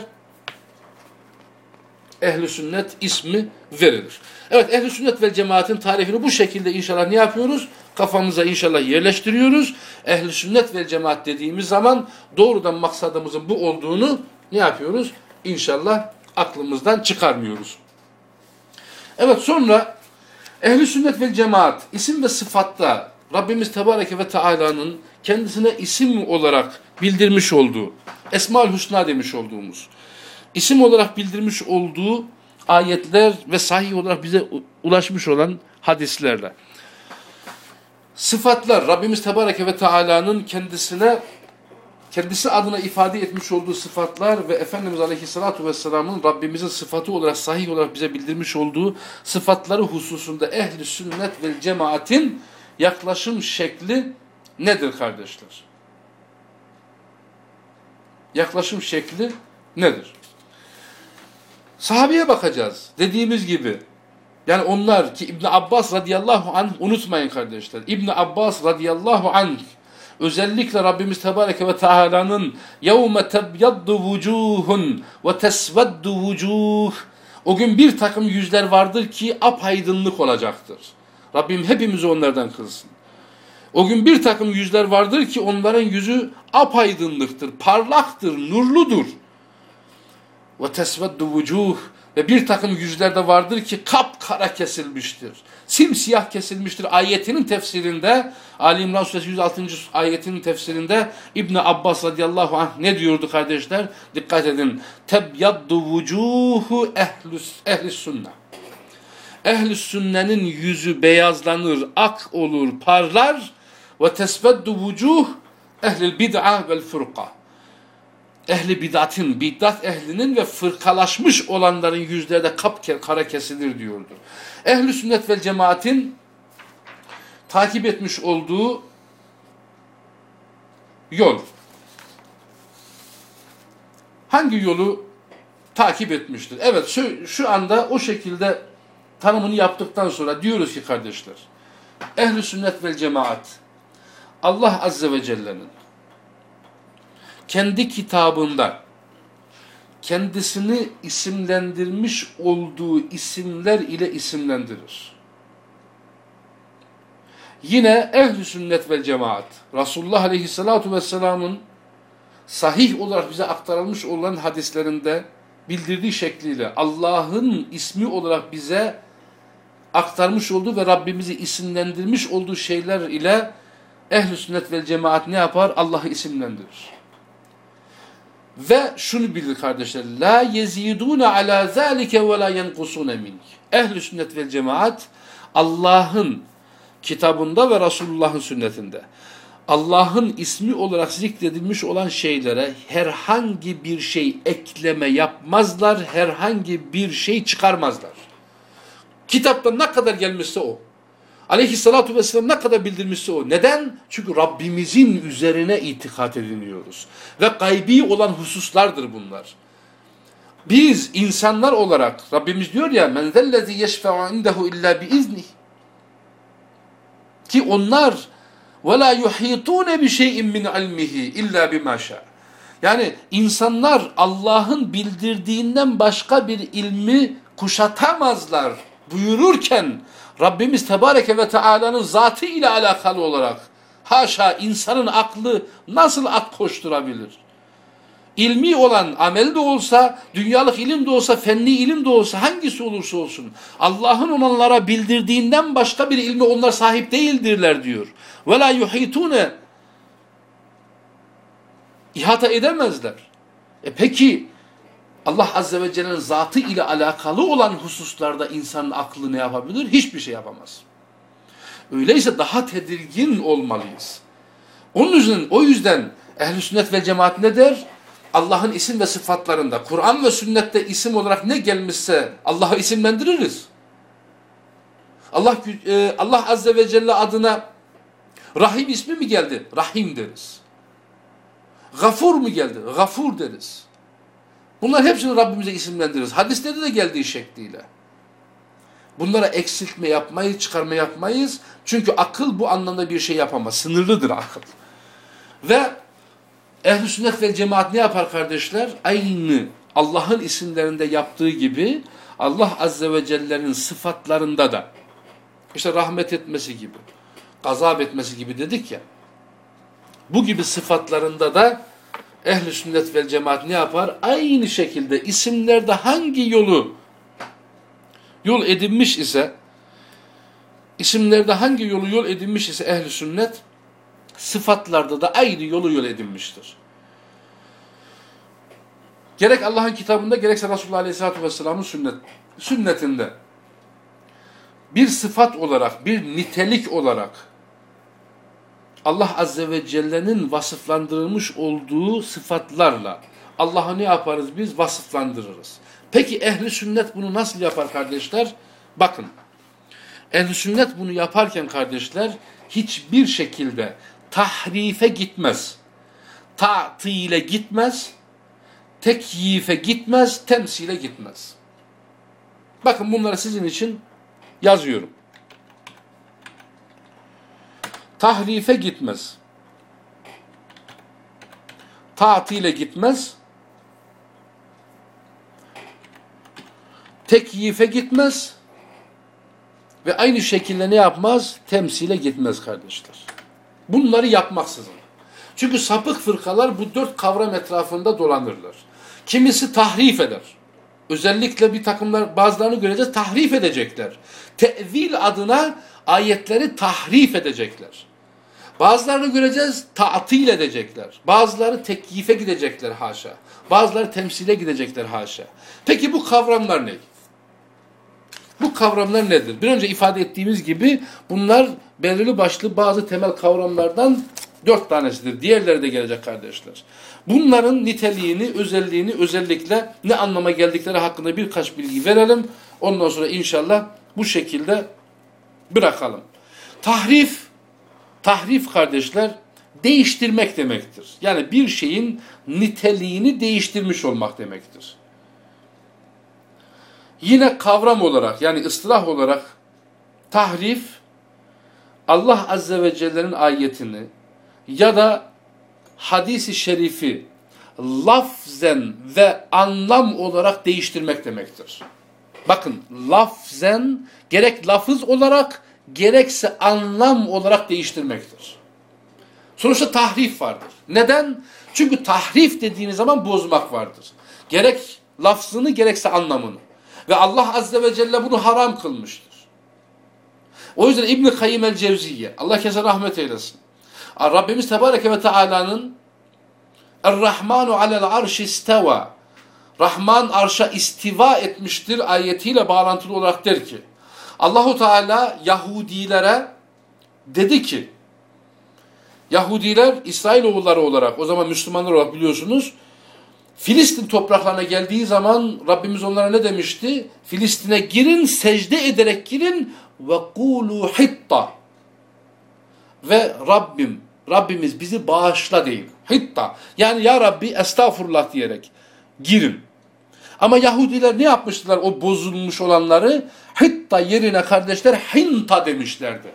Ehli sünnet ismi verilir. Evet ehli sünnet ve cemaatin tarifini bu şekilde inşallah ne yapıyoruz? Kafamıza inşallah yerleştiriyoruz. Ehli sünnet ve cemaat dediğimiz zaman doğrudan maksadımızın bu olduğunu ne yapıyoruz? İnşallah aklımızdan çıkarmıyoruz. Evet sonra ehli sünnet ve cemaat isim ve sıfatta Rabbimiz Tebareke ve Teala'nın kendisine isim olarak bildirmiş olduğu, Esma-ül Hüsna demiş olduğumuz, isim olarak bildirmiş olduğu ayetler ve sahih olarak bize ulaşmış olan hadislerle. Sıfatlar, Rabbimiz Tebareke ve Teala'nın kendisine kendisi adına ifade etmiş olduğu sıfatlar ve Efendimiz Aleyhisselatü Vesselam'ın Rabbimizin sıfatı olarak sahih olarak bize bildirmiş olduğu sıfatları hususunda ehli sünnet ve cemaatin yaklaşım şekli nedir kardeşler? Yaklaşım şekli nedir? Sahabeye bakacağız. Dediğimiz gibi yani onlar ki İbn Abbas radıyallahu anh unutmayın kardeşler. İbn Abbas radıyallahu anh özellikle Rabbimiz Tebareke ve Teala'nın يَوْمَ تَبْيَضُّ وُجُوهٌ وَتَسْوَدُّ وُجُوهٌ O gün bir takım yüzler vardır ki apaydınlık olacaktır. Rabbim hepimizi onlardan kılsın. O gün bir takım yüzler vardır ki onların yüzü apaydınlıktır, parlaktır, nurludur. Ve tesveddu vucuh ve bir takım yüzlerde vardır ki kapkara kesilmiştir. Simsiyah kesilmiştir. Ayetinin tefsirinde Ali İmran Suresi 106. ayetinin tefsirinde İbn Abbas radıyallahu anh ne diyordu kardeşler? Dikkat edin. Tebyaddu vucuhu ehlus ehli sünnet. Ehl-i sünnenin yüzü beyazlanır, ak olur, parlar ve tesveddu vucuh ehlil bid'a vel fırka. Ehli bid'atin, bid'at ehlinin ve fırkalaşmış olanların yüzleri de kara kesilir diyordu. Ehli sünnet vel cemaatin takip etmiş olduğu yol. Hangi yolu takip etmiştir? Evet şu, şu anda o şekilde tanımını yaptıktan sonra diyoruz ki kardeşler, ehli sünnet vel cemaat, Allah Azze ve Celle'nin kendi kitabında kendisini isimlendirmiş olduğu isimler ile isimlendirir. Yine ehli sünnet vel cemaat, Resulullah Aleyhisselatü Vesselam'ın sahih olarak bize aktarılmış olan hadislerinde bildirdiği şekliyle Allah'ın ismi olarak bize aktarmış olduğu ve Rabbimizi isimlendirmiş olduğu şeyler ile ehl-i sünnet vel cemaat ne yapar? Allah'ı isimlendirir. Ve şunu bilir kardeşler. La yezidune ala zalike ve la yenkusune min. Ehl-i sünnet vel cemaat Allah'ın kitabında ve Resulullah'ın sünnetinde Allah'ın ismi olarak zikredilmiş olan şeylere herhangi bir şey ekleme yapmazlar, herhangi bir şey çıkarmazlar. Kitapta ne kadar gelmişse o. Aleyhissalatu vesselam ne kadar bildirmişse o. Neden? Çünkü Rabbimizin üzerine itikat ediniyoruz. Ve gaybi olan hususlardır bunlar. Biz insanlar olarak Rabbimiz diyor ya men zellezi yeşfe'u indehu illa biizni ki onlar ve la yuhitune bi şey'in min ilmihi illa bima Yani insanlar Allah'ın bildirdiğinden başka bir ilmi kuşatamazlar buyururken Rabbimiz Tebareke ve Teala'nın zatı ile alakalı olarak haşa insanın aklı nasıl at koşturabilir? İlmi olan amel de olsa, dünyalık ilim de olsa, fenli ilim de olsa hangisi olursa olsun Allah'ın onlara bildirdiğinden başka bir ilme onlar sahip değildirler diyor. Ve la yuhitune ihata edemezler. E peki Allah Azze ve Celle'nin zatı ile alakalı olan hususlarda insanın aklı ne yapabilir? Hiçbir şey yapamaz. Öyleyse daha tedirgin olmalıyız. Onun yüzden, o yüzden ehl sünnet ve cemaat ne der? Allah'ın isim ve sıfatlarında, Kur'an ve sünnette isim olarak ne gelmişse Allah'ı isimlendiririz. Allah, e, Allah Azze ve Celle adına Rahim ismi mi geldi? Rahim deriz. Gafur mu geldi? Gafur deriz. Bunlar hepsini Rabbimize isimlendiririz. Hadislerde de geldiği şekliyle. Bunlara eksiltme yapmayız, çıkarma yapmayız. Çünkü akıl bu anlamda bir şey yapamaz. Sınırlıdır akıl. Ve ehl sünnet ve cemaat ne yapar kardeşler? Aynı Allah'ın isimlerinde yaptığı gibi Allah Azze ve Celle'nin sıfatlarında da işte rahmet etmesi gibi, gazap etmesi gibi dedik ya. Bu gibi sıfatlarında da ehli sünnet vel cemaat ne yapar? Aynı şekilde isimlerde hangi yolu yol edinmiş ise isimlerde hangi yolu yol edinmiş ise ehli sünnet sıfatlarda da aynı yolu yol edinmiştir. Gerek Allah'ın kitabında gerekse Resulullah Aleyhisselatü Vesselam'ın sünnet, sünnetinde bir sıfat olarak, bir nitelik olarak Allah Azze ve Celle'nin vasıflandırılmış olduğu sıfatlarla Allah'ı ne yaparız biz? Vasıflandırırız. Peki ehli sünnet bunu nasıl yapar kardeşler? Bakın. Ehli sünnet bunu yaparken kardeşler hiçbir şekilde tahrife gitmez. Ta'tile gitmez. Tekyife gitmez. Temsile gitmez. Bakın bunları sizin için yazıyorum tahrife gitmez. Tatile gitmez. Tekyife gitmez. Ve aynı şekilde ne yapmaz? Temsile gitmez kardeşler. Bunları yapmaksızın. Çünkü sapık fırkalar bu dört kavram etrafında dolanırlar. Kimisi tahrif eder. Özellikle bir takımlar bazılarını göreceğiz tahrif edecekler. Tevil adına ayetleri tahrif edecekler. Bazılarını göreceğiz tatil edecekler. Bazıları tekyife gidecekler haşa. Bazıları temsile gidecekler haşa. Peki bu kavramlar ne? Bu kavramlar nedir? Bir önce ifade ettiğimiz gibi bunlar belirli başlı bazı temel kavramlardan dört tanesidir. Diğerleri de gelecek kardeşler. Bunların niteliğini, özelliğini özellikle ne anlama geldikleri hakkında birkaç bilgi verelim. Ondan sonra inşallah bu şekilde bırakalım. Tahrif, tahrif kardeşler değiştirmek demektir. Yani bir şeyin niteliğini değiştirmiş olmak demektir. Yine kavram olarak yani ıslah olarak tahrif Allah Azze ve Celle'nin ayetini ya da hadisi şerifi lafzen ve anlam olarak değiştirmek demektir. Bakın lafzen gerek lafız olarak gerekse anlam olarak değiştirmektir. Sonuçta tahrif vardır. Neden? Çünkü tahrif dediğiniz zaman bozmak vardır. Gerek lafzını gerekse anlamını. Ve Allah Azze ve Celle bunu haram kılmıştır. O yüzden İbn-i Kayyim el-Cevziye, Allah kese rahmet eylesin. Rabbimiz Tebareke ve Teala'nın Er-Rahmanu alel arş isteva Rahman arşa istiva etmiştir ayetiyle bağlantılı olarak der ki Allahu Teala Yahudilere dedi ki Yahudiler İsrailoğulları olarak o zaman Müslümanlar olarak biliyorsunuz Filistin topraklarına geldiği zaman Rabbimiz onlara ne demişti? Filistin'e girin, secde ederek girin ve kulu hitta. Ve Rabbim, Rabbimiz bizi bağışla deyin. Hitta. Yani ya Rabbi estağfurullah diyerek girin. Ama Yahudiler ne yapmıştılar o bozulmuş olanları? Hitta yerine kardeşler hinta demişlerdi.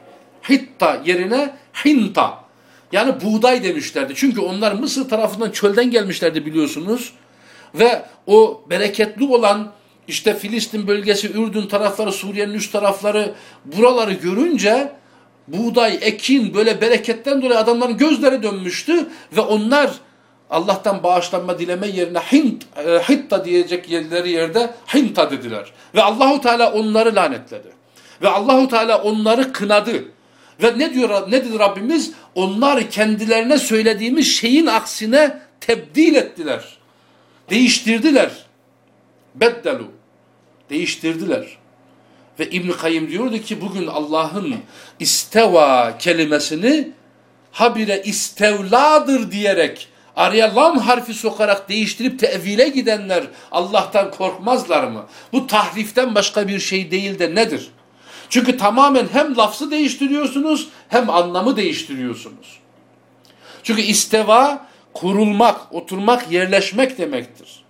Hitta yerine hinta. Yani buğday demişlerdi. Çünkü onlar Mısır tarafından çölden gelmişlerdi biliyorsunuz. Ve o bereketli olan işte Filistin bölgesi, Ürdün tarafları, Suriye'nin üst tarafları buraları görünce buğday, ekin böyle bereketten dolayı adamların gözleri dönmüştü ve onlar Allah'tan bağışlanma dileme yerine Hint, e, Hitta diyecek yerleri yerde Hinta dediler. Ve Allahu Teala onları lanetledi. Ve Allahu Teala onları kınadı. Ve ne diyor ne dedi Rabbimiz? Onlar kendilerine söylediğimiz şeyin aksine tebdil ettiler. Değiştirdiler. Beddelu. Değiştirdiler. Ve İbn Kayyim diyordu ki bugün Allah'ın isteva kelimesini habire istevladır diyerek araya lam harfi sokarak değiştirip tevile gidenler Allah'tan korkmazlar mı? Bu tahriften başka bir şey değil de nedir? Çünkü tamamen hem lafzı değiştiriyorsunuz hem anlamı değiştiriyorsunuz. Çünkü isteva kurulmak, oturmak, yerleşmek demektir.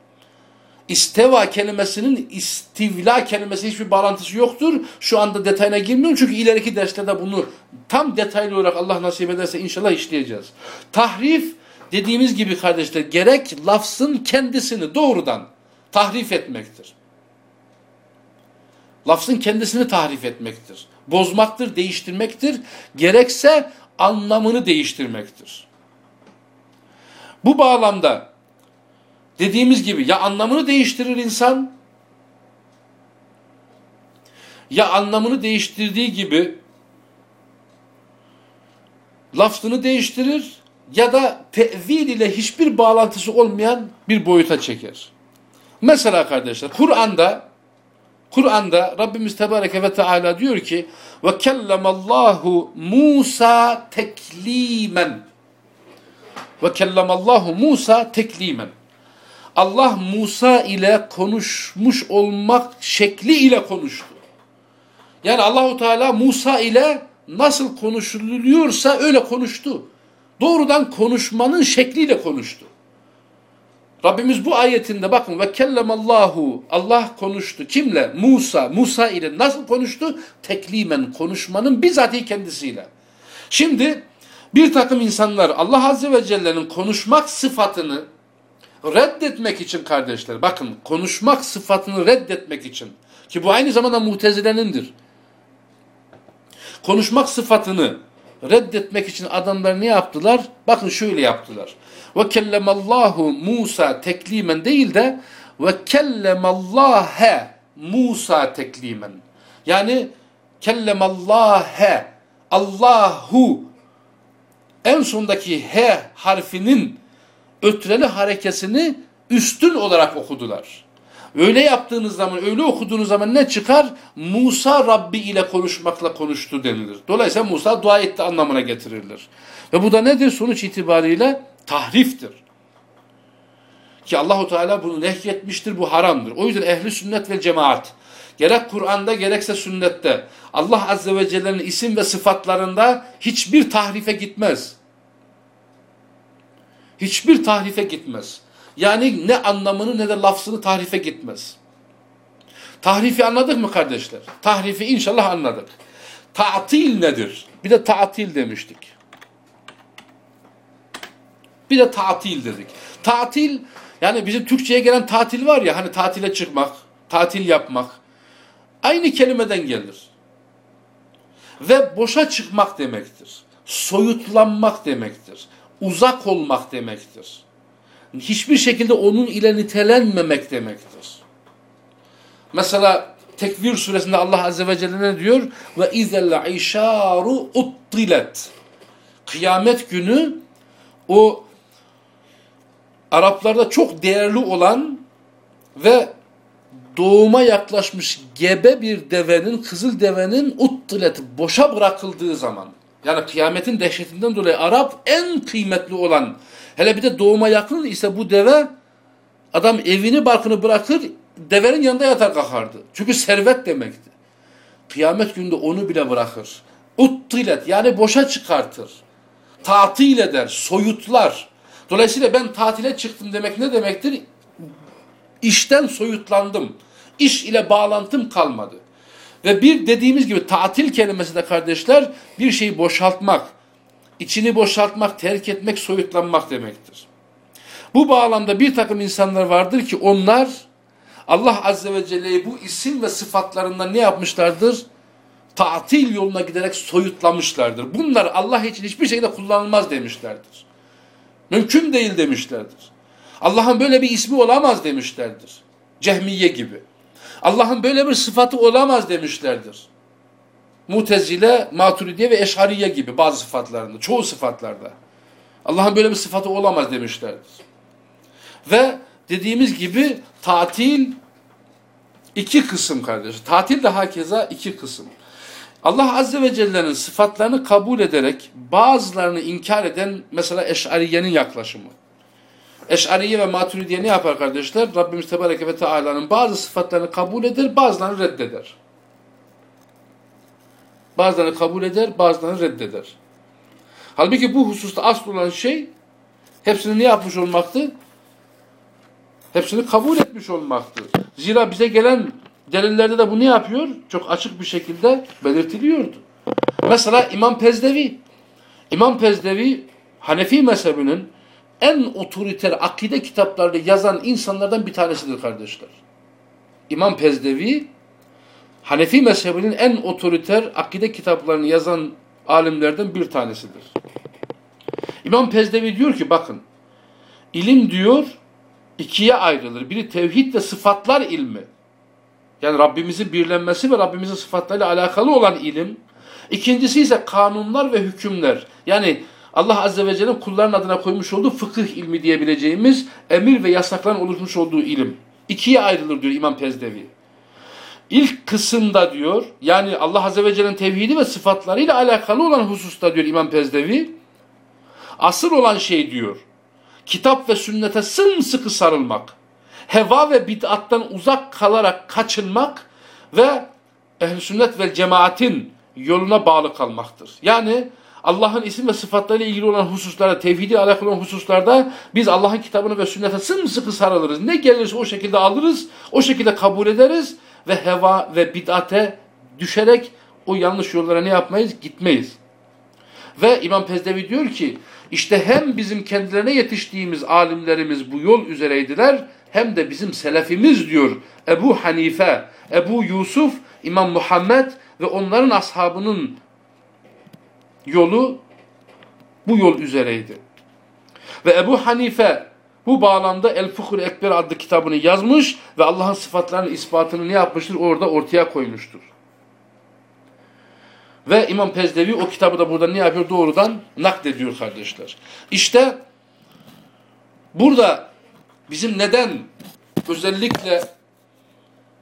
İsteva kelimesinin istivla kelimesi hiçbir bağlantısı yoktur. Şu anda detayına girmiyorum çünkü ileriki derslerde bunu tam detaylı olarak Allah nasip ederse inşallah işleyeceğiz. Tahrif dediğimiz gibi kardeşler gerek lafzın kendisini doğrudan tahrif etmektir. Lafzın kendisini tahrif etmektir. Bozmaktır, değiştirmektir. Gerekse anlamını değiştirmektir. Bu bağlamda dediğimiz gibi ya anlamını değiştirir insan ya anlamını değiştirdiği gibi lafzını değiştirir ya da tevil ile hiçbir bağlantısı olmayan bir boyuta çeker. Mesela kardeşler Kur'an'da Kur'an'da Rabbimiz Tebareke ve Teala diyor ki ve kellemallahu Musa teklimen ve kellemallahu Musa teklimen Allah Musa ile konuşmuş olmak şekli ile konuştu. Yani Allahu Teala Musa ile nasıl konuşuluyorsa öyle konuştu. Doğrudan konuşmanın şekliyle konuştu. Rabbimiz bu ayetinde bakın ve kellemallahu Allah konuştu. Kimle? Musa. Musa ile nasıl konuştu? Teklimen konuşmanın bizatihi kendisiyle. Şimdi bir takım insanlar Allah Azze ve Celle'nin konuşmak sıfatını reddetmek için kardeşler bakın konuşmak sıfatını reddetmek için ki bu aynı zamanda mutezilenindir. Konuşmak sıfatını reddetmek için adamlar ne yaptılar? Bakın şöyle yaptılar. Ve kellemallahu Musa teklimen değil de ve kellemallâhe Musa teklimen. Yani kellemallâhe Allahu en sondaki H harfinin ötreli harekesini üstün olarak okudular. Öyle yaptığınız zaman, öyle okuduğunuz zaman ne çıkar? Musa Rabbi ile konuşmakla konuştu denilir. Dolayısıyla Musa dua etti anlamına getirilir. Ve bu da nedir? Sonuç itibariyle tahriftir. Ki Allahu Teala bunu nehyetmiştir, bu haramdır. O yüzden ehli sünnet ve cemaat gerek Kur'an'da gerekse sünnette Allah Azze ve Celle'nin isim ve sıfatlarında hiçbir tahrife gitmez. Hiçbir tahrife gitmez. Yani ne anlamını ne de lafzını tahrife gitmez. Tahrifi anladık mı kardeşler? Tahrifi inşallah anladık. Ta'til nedir? Bir de ta'til demiştik. Bir de tatil dedik. Tatil yani bizim Türkçe'ye gelen tatil var ya hani tatile çıkmak, tatil yapmak. Aynı kelimeden gelir. Ve boşa çıkmak demektir. Soyutlanmak demektir. Uzak olmak demektir. Hiçbir şekilde onun ile nitelenmemek demektir. Mesela Tekvir suresinde Allah Azze ve Celle ne diyor? Ve izel işaru uttilet. Kıyamet günü o Araplarda çok değerli olan ve doğuma yaklaşmış gebe bir devenin, kızıl devenin uttilet boşa bırakıldığı zaman yani kıyametin dehşetinden dolayı Arap en kıymetli olan hele bir de doğuma yakın ise bu deve adam evini barkını bırakır devenin yanında yatar kalkardı. Çünkü servet demekti. Kıyamet günde onu bile bırakır. Uttilet yani boşa çıkartır. Tatil eder, soyutlar. Dolayısıyla ben tatile çıktım demek ne demektir? İşten soyutlandım. İş ile bağlantım kalmadı. Ve bir dediğimiz gibi tatil kelimesi de kardeşler bir şeyi boşaltmak, içini boşaltmak, terk etmek, soyutlanmak demektir. Bu bağlamda bir takım insanlar vardır ki onlar Allah Azze ve Celle'yi bu isim ve sıfatlarından ne yapmışlardır? Tatil yoluna giderek soyutlamışlardır. Bunlar Allah için hiçbir şekilde kullanılmaz demişlerdir. Mümkün değil demişlerdir. Allah'ın böyle bir ismi olamaz demişlerdir. Cehmiye gibi. Allah'ın böyle bir sıfatı olamaz demişlerdir. Mutezile, Maturidiye ve Eşhariye gibi bazı sıfatlarında, çoğu sıfatlarda. Allah'ın böyle bir sıfatı olamaz demişlerdir. Ve dediğimiz gibi tatil iki kısım kardeş. Tatil de hakeza iki kısım. Allah Azze ve Celle'nin sıfatlarını kabul ederek bazılarını inkar eden mesela Eş'ariye'nin yaklaşımı. Eş'ariye ve Maturidiye ne yapar kardeşler? Rabbimiz Tebareke ve Teala'nın bazı sıfatlarını kabul eder, bazılarını reddeder. Bazılarını kabul eder, bazılarını reddeder. Halbuki bu hususta asıl olan şey hepsini ne yapmış olmaktı? Hepsini kabul etmiş olmaktır. Zira bize gelen delillerde de bu ne yapıyor? Çok açık bir şekilde belirtiliyordu. Mesela İmam Pezdevi. İmam Pezdevi Hanefi mezhebinin en otoriter akide kitaplarını yazan insanlardan bir tanesidir kardeşler. İmam Pezdevi Hanefi mezhebinin en otoriter akide kitaplarını yazan alimlerden bir tanesidir. İmam Pezdevi diyor ki bakın ilim diyor ikiye ayrılır. Biri tevhid ve sıfatlar ilmi. Yani Rabbimizin birlenmesi ve Rabbimizin sıfatlarıyla alakalı olan ilim. İkincisi ise kanunlar ve hükümler. Yani Allah Azze ve Celle'nin kulların adına koymuş olduğu fıkıh ilmi diyebileceğimiz emir ve yasakların oluşmuş olduğu ilim. İkiye ayrılır diyor İmam Pezdevi. İlk kısımda diyor yani Allah Azze ve Celle'nin tevhidi ve sıfatlarıyla alakalı olan hususta diyor İmam Pezdevi. Asıl olan şey diyor kitap ve sünnete sımsıkı sarılmak, heva ve bid'attan uzak kalarak kaçınmak ve ehl sünnet ve cemaatin yoluna bağlı kalmaktır. Yani Allah'ın isim ve sıfatlarıyla ilgili olan hususlarda, tevhidi alakalı olan hususlarda biz Allah'ın kitabını ve sünnete sımsıkı sarılırız. Ne gelirse o şekilde alırız, o şekilde kabul ederiz ve heva ve bid'ate düşerek o yanlış yollara ne yapmayız? Gitmeyiz. Ve İmam Pezdevi diyor ki işte hem bizim kendilerine yetiştiğimiz alimlerimiz bu yol üzereydiler hem de bizim selefimiz diyor Ebu Hanife, Ebu Yusuf, İmam Muhammed ve onların ashabının yolu bu yol üzereydi. Ve Ebu Hanife bu bağlamda El Fuhur Ekber adlı kitabını yazmış ve Allah'ın sıfatlarının ispatını ne yapmıştır? Orada ortaya koymuştur. Ve İmam Pezdevi o kitabı da burada ne yapıyor? Doğrudan naklediyor kardeşler. İşte burada bizim neden özellikle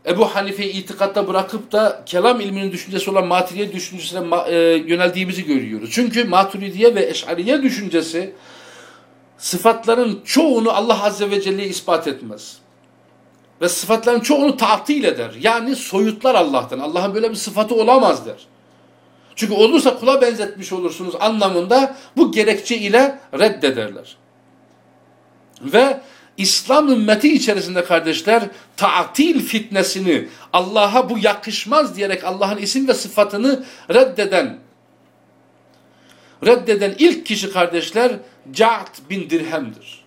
Ebu Hanife'yi itikatta bırakıp da kelam ilminin düşüncesi olan maturiye düşüncesine e, yöneldiğimizi görüyoruz. Çünkü maturidiye ve eşariye düşüncesi sıfatların çoğunu Allah Azze ve Celle'ye ispat etmez. Ve sıfatların çoğunu tatil eder. Yani soyutlar Allah'tan. Allah'ın böyle bir sıfatı olamaz der. Çünkü olursa kula benzetmiş olursunuz anlamında bu gerekçe ile reddederler. Ve İslam ümmeti içerisinde kardeşler tatil fitnesini Allah'a bu yakışmaz diyerek Allah'ın isim ve sıfatını reddeden reddeden ilk kişi kardeşler Ca'd bin Dirhem'dir.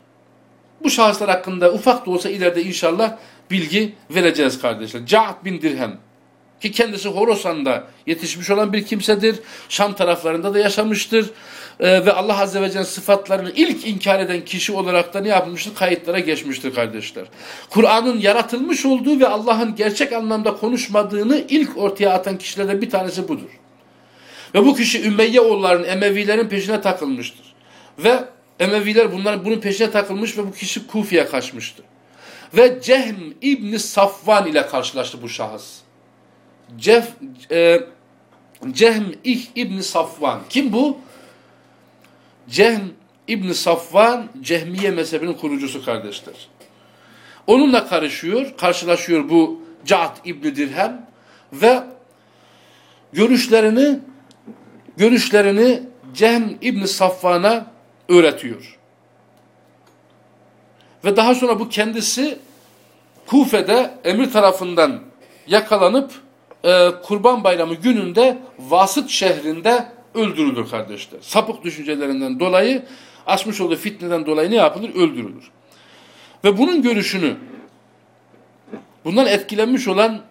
Bu şahıslar hakkında ufak da olsa ileride inşallah bilgi vereceğiz kardeşler. Ca'd bin Dirhem ki kendisi Horasan'da yetişmiş olan bir kimsedir. Şam taraflarında da yaşamıştır. Ee, ve Allah Azze ve Celle sıfatlarını ilk inkar eden kişi olarak da ne yapmıştır? Kayıtlara geçmiştir kardeşler. Kur'an'ın yaratılmış olduğu ve Allah'ın gerçek anlamda konuşmadığını ilk ortaya atan kişilerden bir tanesi budur. Ve bu kişi Ümeyye oğullarının, Emevilerin peşine takılmıştır. Ve Emeviler bunların bunun peşine takılmış ve bu kişi Kufi'ye kaçmıştır. Ve Cehm İbni Safvan ile karşılaştı bu şahıs. Cef, e, Cehm İbni Safvan. Kim bu? Cehm İbni Safvan, Cehmiye mezhebinin kurucusu kardeşler. Onunla karışıyor, karşılaşıyor bu Ca'd İbni Dirhem ve görüşlerini görüşlerini Cehm İbni Safvan'a öğretiyor. Ve daha sonra bu kendisi Kufe'de emir tarafından yakalanıp e, Kurban Bayramı gününde Vasıt şehrinde öldürülür kardeşler. Sapık düşüncelerinden dolayı, açmış olduğu fitneden dolayı ne yapılır? Öldürülür. Ve bunun görüşünü, bundan etkilenmiş olan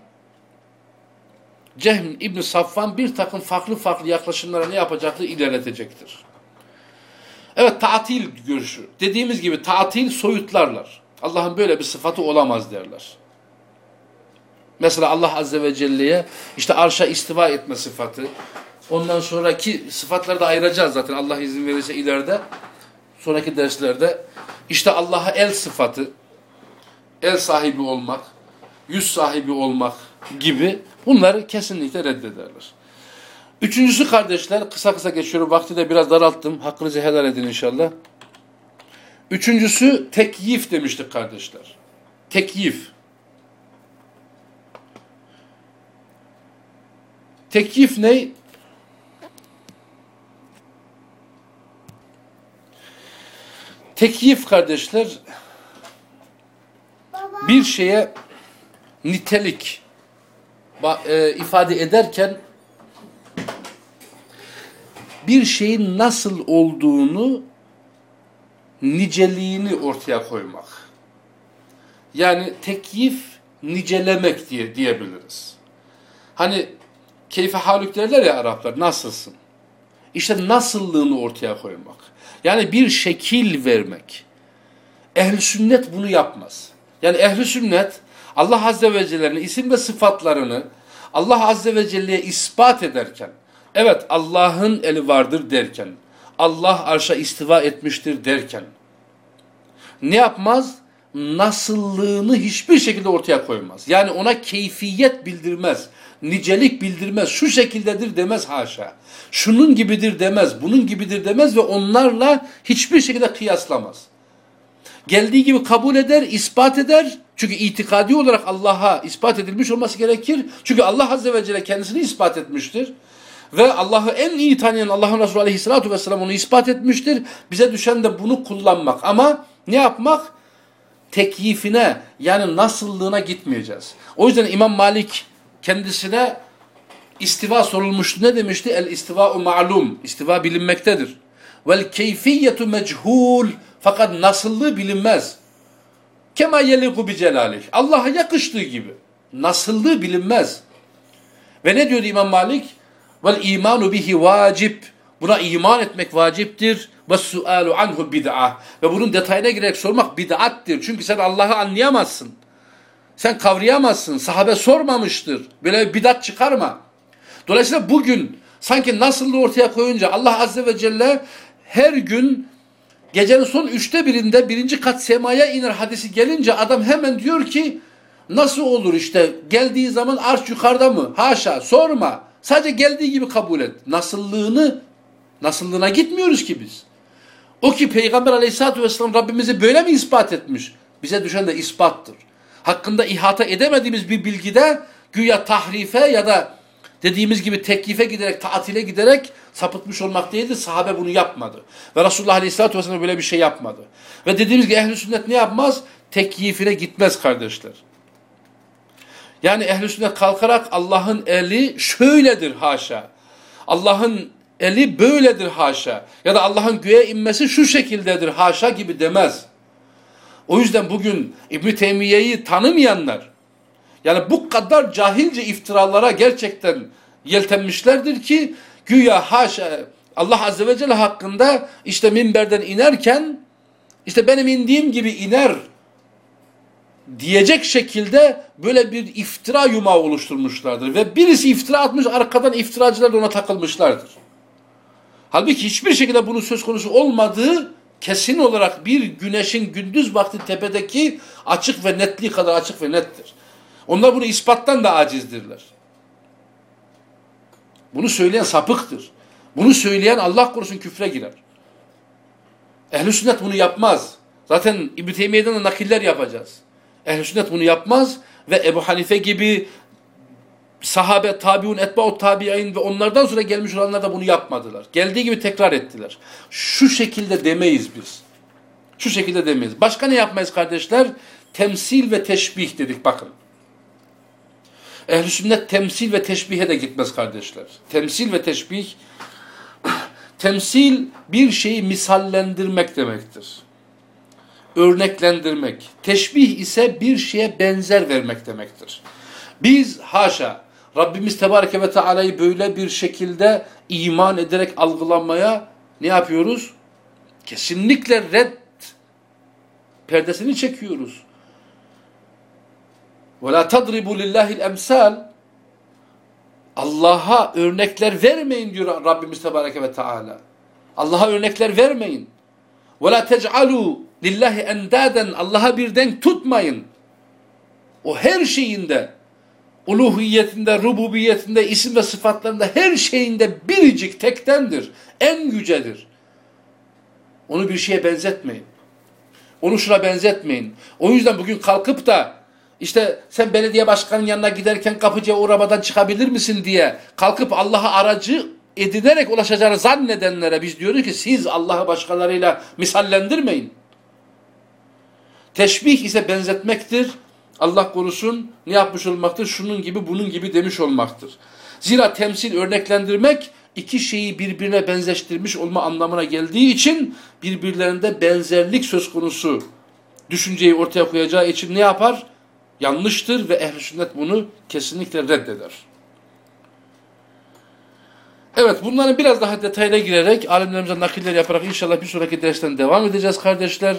Cehm İbni Safvan bir takım farklı farklı yaklaşımlara ne yapacaktır? İlerletecektir. Evet tatil görüşü. Dediğimiz gibi tatil soyutlarlar. Allah'ın böyle bir sıfatı olamaz derler. Mesela Allah Azze ve Celle'ye işte arşa istiva etme sıfatı. Ondan sonraki sıfatları da ayıracağız zaten Allah izin verirse ileride. Sonraki derslerde. İşte Allah'a el sıfatı. El sahibi olmak. Yüz sahibi olmak gibi bunları kesinlikle reddederler. Üçüncüsü kardeşler kısa kısa geçiyorum. Vakti de biraz daralttım. Hakkınızı helal edin inşallah. Üçüncüsü tekyif demiştik kardeşler. Tekyif. Tekyif ne? Tekyif kardeşler bir şeye nitelik e, ifade ederken bir şeyin nasıl olduğunu niceliğini ortaya koymak. Yani tekyif nicelemek diye diyebiliriz. Hani keyfe halük derler ya Araplar nasılsın? İşte nasıllığını ortaya koymak. Yani bir şekil vermek. Ehli sünnet bunu yapmaz. Yani ehli sünnet Allah Azze ve Celle'nin isim ve sıfatlarını Allah Azze ve Celle'ye ispat ederken, evet Allah'ın eli vardır derken, Allah arşa istiva etmiştir derken, ne yapmaz? Nasıllığını hiçbir şekilde ortaya koymaz. Yani ona keyfiyet bildirmez, nicelik bildirmez, şu şekildedir demez haşa. Şunun gibidir demez, bunun gibidir demez ve onlarla hiçbir şekilde kıyaslamaz. Geldiği gibi kabul eder, ispat eder. Çünkü itikadi olarak Allah'a ispat edilmiş olması gerekir. Çünkü Allah Azze ve Celle kendisini ispat etmiştir. Ve Allah'ı en iyi tanıyan Allah'ın Resulü Aleyhisselatü Vesselam onu ispat etmiştir. Bize düşen de bunu kullanmak. Ama ne yapmak? Tekyifine yani nasıllığına gitmeyeceğiz. O yüzden İmam Malik kendisine istiva sorulmuştu. Ne demişti? El istiva'u ma'lum. İstiva bilinmektedir. Vel keyfiyetu mechul. Fakat nasıllığı bilinmez. Kema yeliku bi celalih. Allah'a yakıştığı gibi. Nasıllığı bilinmez. Ve ne diyordu İmam Malik? Vel imanu bihi vacip. Buna iman etmek vaciptir. Ve sualu anhu bid'a. Ve bunun detayına girerek sormak bid'attir. Çünkü sen Allah'ı anlayamazsın. Sen kavrayamazsın. Sahabe sormamıştır. Böyle bir bidat çıkarma. Dolayısıyla bugün sanki nasıllığı ortaya koyunca Allah Azze ve Celle her gün gecenin son üçte birinde birinci kat semaya iner hadisi gelince adam hemen diyor ki nasıl olur işte geldiği zaman arş yukarıda mı? Haşa sorma. Sadece geldiği gibi kabul et. Nasıllığını, nasıllığına gitmiyoruz ki biz. O ki Peygamber aleyhissalatü vesselam Rabbimizi böyle mi ispat etmiş? Bize düşen de ispattır. Hakkında ihata edemediğimiz bir bilgide güya tahrife ya da dediğimiz gibi teklife giderek, taatile giderek sapıtmış olmak değildir. Sahabe bunu yapmadı. Ve Resulullah Aleyhisselatü Vesselam böyle bir şey yapmadı. Ve dediğimiz gibi ehl sünnet ne yapmaz? Tekyifine gitmez kardeşler. Yani ehl sünnet kalkarak Allah'ın eli şöyledir haşa. Allah'ın eli böyledir haşa. Ya da Allah'ın göğe inmesi şu şekildedir haşa gibi demez. O yüzden bugün İbn Teymiye'yi tanımayanlar yani bu kadar cahilce iftiralara gerçekten yeltenmişlerdir ki güya haşa Allah Azze ve Celle hakkında işte minberden inerken işte benim indiğim gibi iner diyecek şekilde böyle bir iftira yumağı oluşturmuşlardır. Ve birisi iftira atmış arkadan iftiracılar da ona takılmışlardır. Halbuki hiçbir şekilde bunun söz konusu olmadığı kesin olarak bir güneşin gündüz vakti tepedeki açık ve netliği kadar açık ve nettir. Onlar bunu ispattan da acizdirler. Bunu söyleyen sapıktır. Bunu söyleyen Allah korusun küfre girer. Ehl-i sünnet bunu yapmaz. Zaten İbn-i Teymiye'den de nakiller yapacağız. Ehl-i sünnet bunu yapmaz ve Ebu Hanife gibi sahabe, tabiun, etbaut tabi'in ve onlardan sonra gelmiş olanlar da bunu yapmadılar. Geldiği gibi tekrar ettiler. Şu şekilde demeyiz biz. Şu şekilde demeyiz. Başka ne yapmayız kardeşler? Temsil ve teşbih dedik bakın. Ehl-i sünnet temsil ve teşbihe de gitmez kardeşler. Temsil ve teşbih, temsil bir şeyi misallendirmek demektir Örneklendirmek. Teşbih ise bir şeye benzer vermek demektir. Biz haşa Rabbimiz Tebareke ve Teala'yı böyle bir şekilde iman ederek algılanmaya ne yapıyoruz? Kesinlikle red perdesini çekiyoruz. وَلَا تَضْرِبُوا لِلّٰهِ الْاَمْسَالِ Allah'a örnekler vermeyin diyor Rabbimiz Tebareke ve Teala. Allah'a örnekler vermeyin. وَلَا تَجْعَلُوا لِلّٰهِ اَنْدَادًا Allah'a bir denk tutmayın. O her şeyinde, uluhiyetinde, rububiyetinde, isim ve sıfatlarında her şeyinde biricik tektendir. En yücedir. Onu bir şeye benzetmeyin. Onu şuna benzetmeyin. O yüzden bugün kalkıp da işte sen belediye başkanının yanına giderken kapıcıya uğramadan çıkabilir misin diye kalkıp Allah'a aracı edinerek ulaşacağını zannedenlere biz diyoruz ki siz Allah'ı başkalarıyla misallendirmeyin. Teşbih ise benzetmektir. Allah korusun ne yapmış olmaktır? Şunun gibi bunun gibi demiş olmaktır. Zira temsil örneklendirmek iki şeyi birbirine benzeştirmiş olma anlamına geldiği için birbirlerinde benzerlik söz konusu düşünceyi ortaya koyacağı için ne yapar? yanlıştır ve ehl sünnet bunu kesinlikle reddeder. Evet bunların biraz daha detayına girerek alimlerimize nakiller yaparak inşallah bir sonraki dersten devam edeceğiz kardeşler.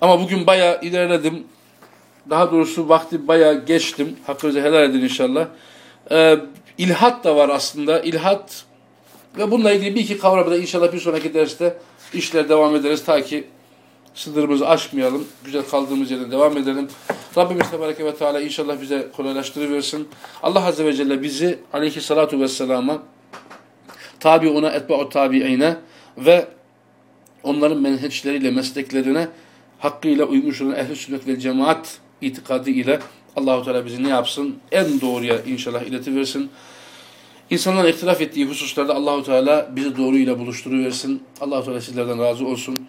Ama bugün bayağı ilerledim. Daha doğrusu vakti bayağı geçtim. Hakkınızı helal edin inşallah. Ee, ilhat da var aslında. İlhat ve bununla ilgili bir iki kavramı da inşallah bir sonraki derste işler devam ederiz ta ki sınırımızı aşmayalım. Güzel kaldığımız yerden devam edelim. Rabbimiz Tebareke ve Teala inşallah bize kolaylaştırıversin. Allah Azze ve Celle bizi aleyhissalatu vesselama tabi ona etba'u tabi'ine ve onların menheçleriyle, mesleklerine hakkıyla uymuş olan ehl sünnet ve cemaat itikadı ile Allahu Teala bizi ne yapsın? En doğruya inşallah iletiversin. İnsanların ihtilaf ettiği hususlarda Allahu Teala bizi doğruyla buluşturuversin. Allahu Teala sizlerden razı olsun.